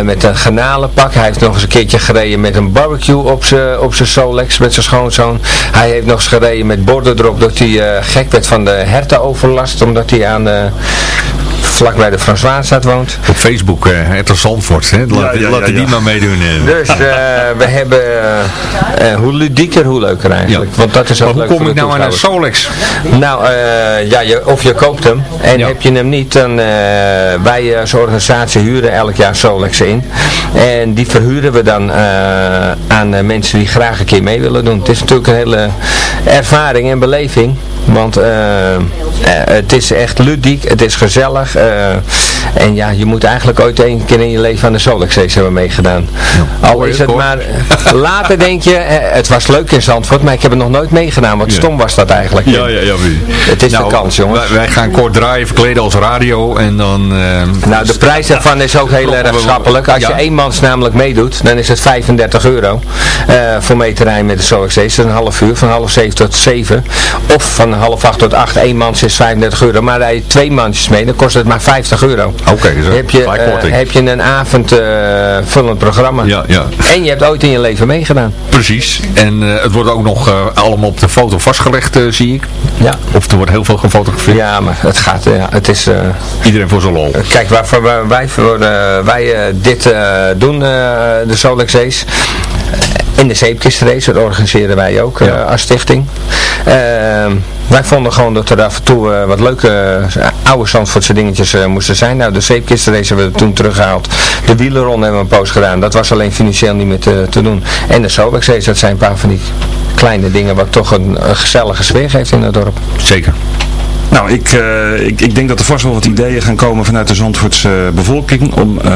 met een genalenpak. Hij heeft nog eens een keertje gereden met een barbecue op zijn op zijn Solex met zijn schoonzoon. Hij heeft nog eens gereden met borden erop dat hij gek werd van de hertenoverlast. Omdat hij aan... vlak bij de Françoisstad woont. Op Facebook, eh het is Zandvoort. Hè? Laat, Ja, ja, laat ja, die maar meedoen. eh. Dus eh, we hebben, hoe ludieker, hoe leuker eigenlijk. Want dat is ook Maar hoe leuk kom ik nou aan een. Solex? Nou, eh, ja, je, of je koopt hem. En heb je hem niet, dan eh, wij eh, als organisatie huren elk jaar Solex in. En die verhuren we dan eh, aan eh, mensen die graag een keer mee willen doen. Het is natuurlijk een hele ervaring en beleving. Want het is echt ludiek, het is gezellig. Eh, en ja, je moet eigenlijk ooit één keer in je leven aan de Solex Race hebben meegedaan. Al is het maar, later denk je, eh, het was leuk in Zandvoort, maar ik heb het nog nooit meegedaan. Wat stom was dat eigenlijk. Ja, ja, ja. Het is Nou, de kans, jongens. Wij, wij gaan kort draaien, verkleden als radio en dan... eh, Nou, de prijs daarvan is ook heel erg schappelijk. Als je eenmans namelijk meedoet, dan is het 35 euro eh, voor mee te rijden met de Solex Race. Dat is een half uur, van half zeven tot zeven. Of van half acht tot acht. Eenmans is 35 euro. Maar rij je twee mansjes mee, dan kost het maar 50 euro. Oké, zo. heb je, eh, heb je een avondvullend programma. Ja, ja. En je hebt ooit in je leven meegedaan. Precies. En eh, het wordt ook nog eh, allemaal op de foto vastgelegd, eh, zie ik. Ja. Of er wordt heel veel gefotografeerd. Ja, maar het gaat, eh, ja, het is... eh, Iedereen voor zijn lol. Kijk, waarvoor wij, voor, eh, wij eh, dit eh, doen, eh, de Solex. In de zeepkistrace, dat organiseren wij ook eh, Ja. als stichting. Ehm, wij vonden gewoon dat er af en toe eh, wat leuke eh, oude Zandvoortse dingetjes eh, moesten zijn. Nou, de zeepkistrace hebben we toen teruggehaald. De wielerron hebben we een post gedaan. Dat was alleen financieel niet meer te, te doen. En de Race, dat zijn een paar van die kleine dingen wat toch een, een gezellige sfeer geeft in het dorp. Zeker. Nou, ik, eh, ik, ik denk dat er vast wel wat ideeën gaan komen vanuit de Zandvoortse bevolking om eh,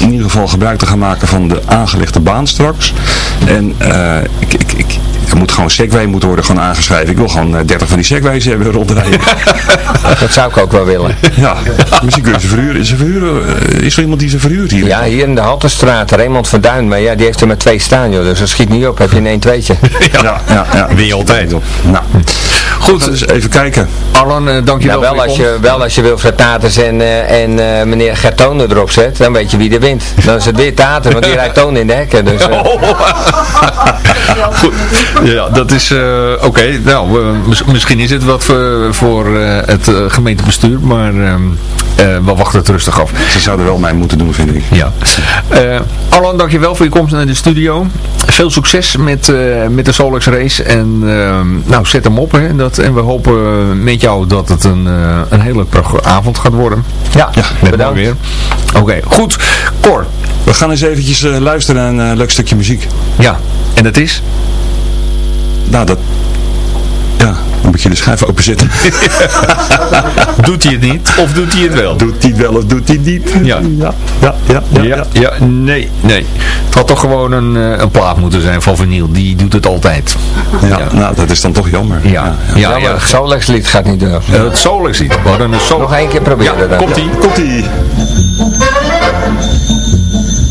in ieder geval gebruik te gaan maken van de aangelegde baan straks. En eh, ik, ik, ik, er moet gewoon Segway moeten worden gewoon aangeschreven. Ik wil gewoon eh, 30 van die Segways hebben rondrijden. Dat zou ik ook wel willen. ja, misschien kunnen ze verhuren. Ze verhuren eh, is er iemand die ze verhuurt hier? Ja, hier in de Halterstraat, Raymond van Duin, maar ja, die heeft er maar twee staan, joh, dus dat schiet niet op, heb je in één tweetje. ja, ja. ja. Win je altijd. Nou, goed. Dus even kijken. Arlan, eh, dankjewel Nou, wel voor als, je wel als je Wilfred Taters en, eh, en eh, meneer Gertone erop zet, dan weet je wie er wint. Dan is het weer Tater, want die rijdt Toon in de hekken. Dus, eh, Goed. Ja, dat is eh, oké. Nou, eh, mis- misschien is het wat voor, voor eh, het eh, gemeentebestuur, maar ehm, eh, we wachten het rustig af. Ze zouden wel mij moeten doen, vind ik. Ja. Eh Arlan, dankjewel voor je komst naar de studio. Veel succes met, eh, met de Solex Race. En ehm, nou, zet hem op. Hè, dat, en we hopen met jou dat het een, eh, een hele prachtige avond gaat worden. ja, Met mooi bedankt. weer. Oké, goed. Cor. We gaan eens eventjes eh, luisteren naar een eh, leuk stukje muziek. Ja, en dat is? Nou, dat... Ja, dan moet je de schijf openzetten. Doet hij het niet of doet hij het wel? doet hij het wel of doet hij het niet? Ja. Ja, ja, ja. ja, Ja, ja, nee, nee. Het had toch gewoon een, eh, een plaat moeten zijn van vinyl. Die doet het altijd. Ja, Ja. nou, dat is dan toch jammer. Ja, ja, ja. Het Solex lied gaat niet door. Het Solex niet. We hadden een Solex. Nog één keer proberen Ja, dan. komt ie. Komt-ie.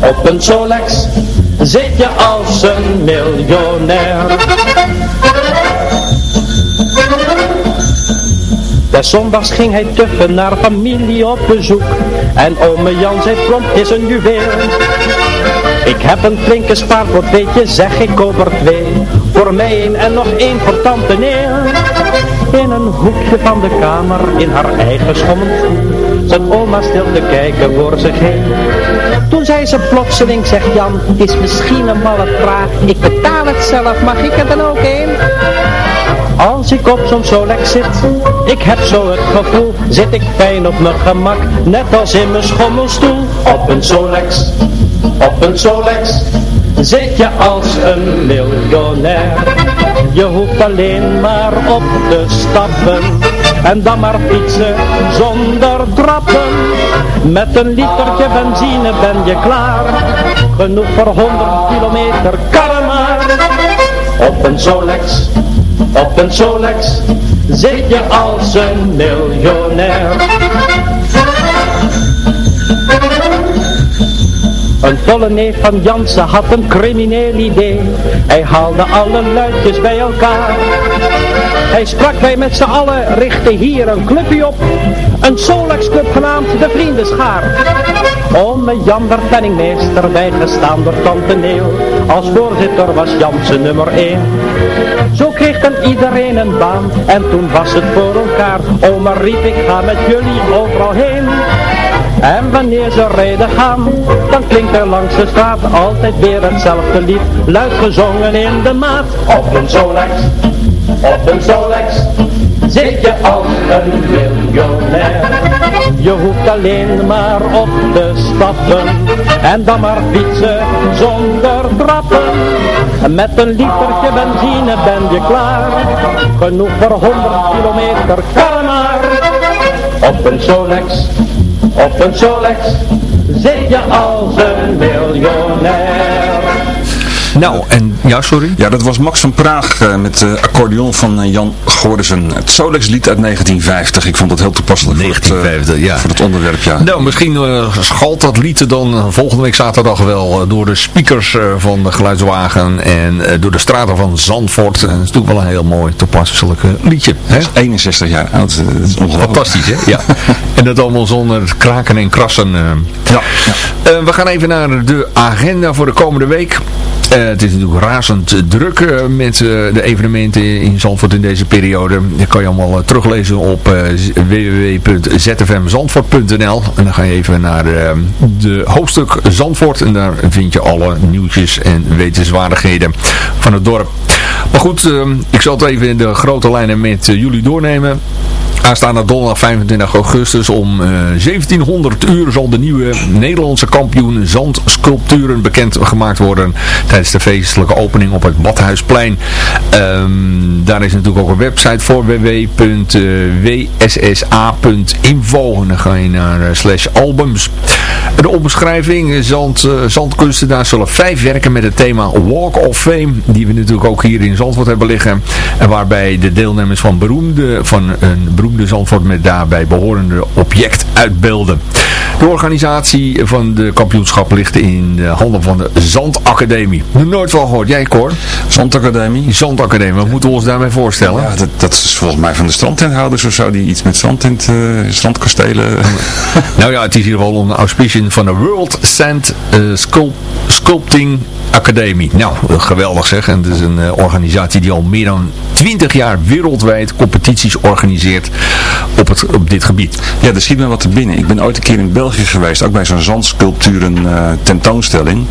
op een Solex. Zit je als een miljonair. Des zondags ging hij tuffen naar familie op bezoek. En ome Jan zei plomp is een juweel. Ik heb een flinke spaarpot, weet je, zeg ik koop er twee. Voor mij een en nog één voor tante Neel. In een hoekje van de kamer, in haar eigen schommelstoel, zat oma stil te kijken voor zich heen. Toen zei ze plotseling, zegt Jan, het is misschien een malle vraag, ik betaal het zelf, mag ik er dan ook een? Als ik op zo'n Solex zit, ik heb zo het gevoel, zit ik fijn op mijn gemak, net als in mijn schommelstoel. Op een Solex, op een Solex, zit je als een miljonair. Je hoeft alleen maar op te stappen, en dan maar fietsen zonder trappen. Met een litertje benzine ben je klaar, genoeg voor 100 kilometer, karren maar. Op een Solex, op een Solex zit je als een miljonair. Een volle neef van Jansen had een crimineel idee. Hij haalde alle luidjes bij elkaar. Hij sprak wij met z'n allen, richtte hier een clubje op. Een Solex club genaamd de Vriendenschaar. Ome Jan werd penningmeester, bijgestaan door tante Neel. Als voorzitter was Jansen nummer 1. Zo kreeg dan iedereen een baan en toen was het voor elkaar. Oma riep ik ga met jullie overal heen. En wanneer ze rijden gaan, dan klinkt er langs de straat altijd weer hetzelfde lied. Luid gezongen in de maat. Op een Solex, op een Solex, zit je als een miljonair. Je hoeft alleen maar op te stappen en dan maar fietsen zonder trappen. Met een litertje benzine ben je klaar, genoeg voor 100 kilometer, karren maar. Op een Solex, op een Solex, zit je als een miljonair. Nou, en ja, sorry? Ja, dat was Max van Praag eh, met de accordeon van eh, Jan Gordesen. Het Solex lied uit 1950. Ik vond dat heel toepasselijk 1950, voor, het, eh, ja. voor het onderwerp, ja. Nou, misschien schalt dat lied dan volgende week zaterdag wel door de speakers eh, van de geluidswagen en eh, door de straten van Zandvoort. Dat is natuurlijk wel een heel mooi toepasselijk eh, liedje. Hè? 61 jaar oud. Dat is ongelooflijk. Fantastisch, hè? Ja. en dat allemaal zonder kraken en krassen. Ja, Eh, we gaan even naar de agenda voor de komende week. Eh, het is natuurlijk razend druk eh, met eh, de evenementen in Zandvoort in deze periode. Dat kan je allemaal teruglezen op www.zfmzandvoort.nl En dan ga je even naar eh, de hoofdstuk Zandvoort en daar vind je alle nieuwtjes en wetenswaardigheden van het dorp. Maar goed, eh, ik zal het even in de grote lijnen met jullie doornemen. Aanstaande donderdag 25 augustus om eh, 1700 uur zal de nieuwe Nederlandse kampioen zandsculpturen bekend gemaakt worden tijdens de feestelijke opening op het Badhuisplein. Ehm, daar is natuurlijk ook een website voor www.wssa.info en dan ga je naar eh, slash albums. De omschrijving, eh, zand, eh, zandkunstenaars zullen vijf werken met het thema Walk of Fame, die we natuurlijk ook hier in Zandvoort hebben liggen. En waarbij de deelnemers van, beroemde, van een beroemde Zandvoort met daarbij behorende object uitbeelden. De organisatie van de kampioenschap ligt in de handen van de Zandacademie. Nog nooit van gehoord. Jij Cor? Zandacademie. Zandacademie, wat moeten we ons daarmee voorstellen? Ja, dat, dat is volgens mij van de strandtenthouders of zo, die iets met zandtent, eh strandkastelen... Nou ja, het is in ieder geval een auspiciën van de World Sand eh, Sculp- Sculpting Academy. Nou, eh, geweldig zeg. En het is een eh, organisatie die al meer dan 20 jaar wereldwijd competities organiseert op, dit gebied. Ja, er schiet me wat te binnen. Ik ben ooit een keer in België geweest, ook bij zo'n zandsculpturen eh, tentoonstelling.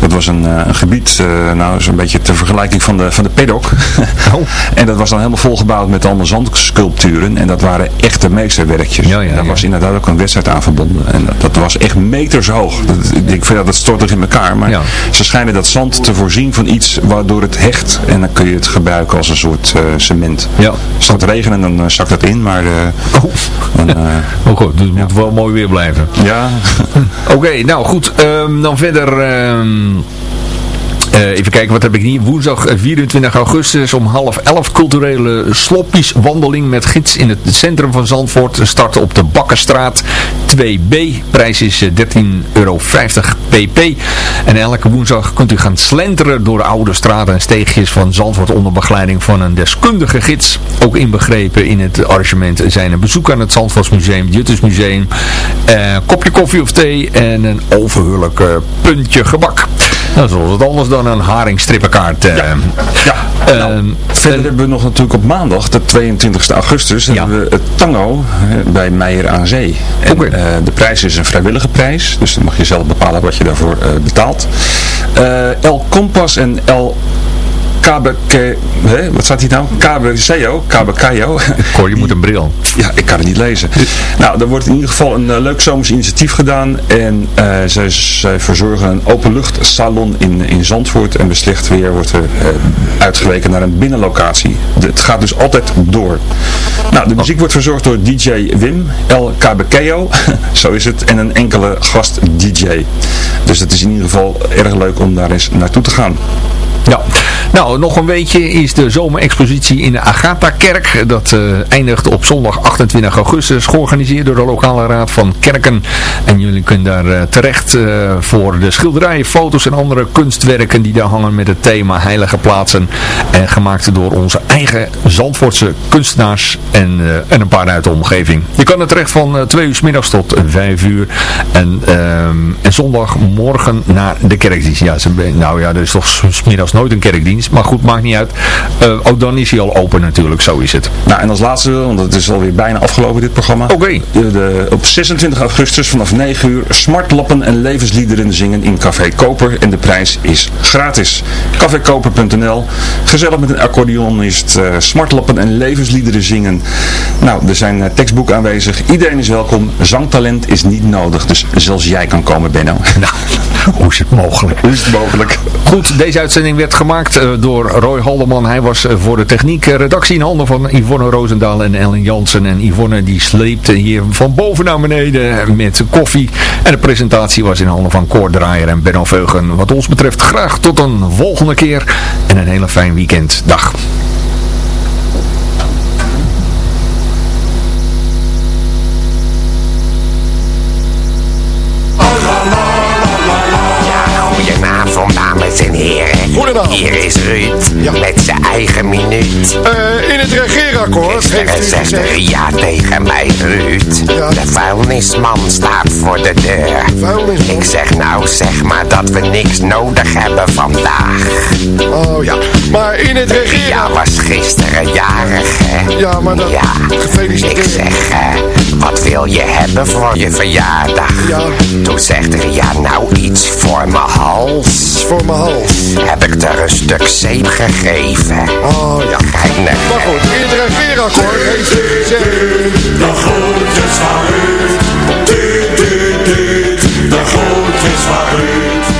Dat was een, eh, een gebied, eh, nou zo'n beetje ter vergelijking van de, van de paddock. Oh. en dat was dan helemaal volgebouwd met allemaal zandsculpturen. En dat waren echte meesterwerkjes. Ja, ja, en daar ja. was inderdaad ook een wedstrijd aan verbonden. En dat, dat was echt meters hoog. Dat, ik ja, dat stort toch in elkaar. Maar ze schijnen dat zand te voorzien van iets waardoor het hecht. En dan kun je het gebruiken als een soort eh, cement. Ja. Als het gaat regenen, dan zakt dat in. Maar eh, dan, eh, Oh goed, dus het moet wel mooi weer blijven. ja, Oké, nou goed. ehm, dan verder... ehm, eh, even kijken, wat heb ik hier? Woensdag eh, 24 augustus om half elf culturele sloppies wandeling met gids in het centrum van Zandvoort. Starten op de Bakkerstraat 2B. Prijs is eh, 13,50 euro pp. En elke woensdag kunt u gaan slenteren door de oude straten en steegjes van Zandvoort onder begeleiding van een deskundige gids. Ook inbegrepen in het arrangement zijn een bezoek aan het Zandvoortsmuseum, Juttersmuseum, eh, kopje koffie of thee en een overheerlijk eh, puntje gebak. Dat is wel wat anders dan een haringstrippenkaart. eh. ja. Ehm, Nou, verder hebben we nog natuurlijk op maandag, de 22 augustus, Ja. hebben we het tango bij Meijer aan Zee. En, eh, de prijs is een vrijwillige prijs, dus dan mag je zelf bepalen wat je daarvoor eh, betaalt. El Compas en El KBK, hè, wat staat hier nou? KBCO, KBKO. Cor, je moet een bril. Ja, ik kan het niet lezen. Nou, er wordt in ieder geval een eh, leuk zomers initiatief gedaan. En eh, zij, zij verzorgen een openluchtsalon in, in Zandvoort. En bij slecht weer wordt er eh, uitgeweken naar een binnenlocatie. De- het gaat dus altijd door. Nou, de muziek wordt verzorgd door DJ Wim, El zo is het. En een enkele gast DJ. Dus het is in ieder geval erg leuk om daar eens naartoe te gaan. Ja, nou nog een weetje is de zomerexpositie in de Agatha-kerk. Dat eh, eindigt op zondag 28 augustus, georganiseerd door de lokale raad van kerken. En jullie kunnen daar eh, terecht eh, voor de schilderijen, foto's en andere kunstwerken die daar hangen met het thema heilige plaatsen. En gemaakt door onze eigen Zandvoortse kunstenaars en, en een paar uit de omgeving. Je kan er terecht van eh, 2 uur 's middags tot 5 uur. En, ehm, en zondagmorgen naar de kerkdienst. Ja, ze, nou ja, er is toch 's nooit een kerkdienst. Maar goed, maakt niet uit. Eh, ook dan is hij al open natuurlijk, zo is het. Nou, en als laatste, want het is alweer bijna afgelopen dit programma. Oké. Op 26 augustus vanaf 9 uur smartlappen en levensliederen zingen in Café Koper. En de prijs is gratis. Cafékoper.nl Gezellig met een accordeon is het eh, smartlappen en levensliederen zingen. Nou, er zijn eh, tekstboeken aanwezig. Iedereen is welkom. Zangtalent is niet nodig. Dus zelfs jij kan komen, Benno. Nou, hoe is het mogelijk? Hoe is het mogelijk? Goed, deze uitzending werd gemaakt eh, door Roy Haldeman. Hij was eh, voor de techniek eh, redactie in handen van Yvonne Roosendaal en Ellen Jansen. En Yvonne die sleepte hier van boven naar beneden met koffie. En de presentatie was in handen van Cor Draaier en Benno Veugen. Wat ons betreft graag tot een volgende keer. En een hele fijn weekend. Dag. En heren. Goedenavond. Hier is Ruud met zijn eigen minuut. Eh, in het regeerakkoord heeft u zegt gezegd... Ria tegen mij, Ruud. De vuilnisman staat voor de deur. Ik zeg nou, zeg maar dat we niks nodig hebben vandaag. Oh ja, maar in het Ria regeerakkoord... was gisteren jarig, hè? Ja, maar dat... Ja, Gefeliciteerd. ik zeg, eh, wat wil je hebben voor je verjaardag? Ja. Toen zegt Ria, nou iets voor mijn hals. Voor mijn hals. Heb ik er een stuk zeep gegeven. Oh ja. Geinig. Maar goed, heeft u gezegd... De tuut. De groetjes van Ruud.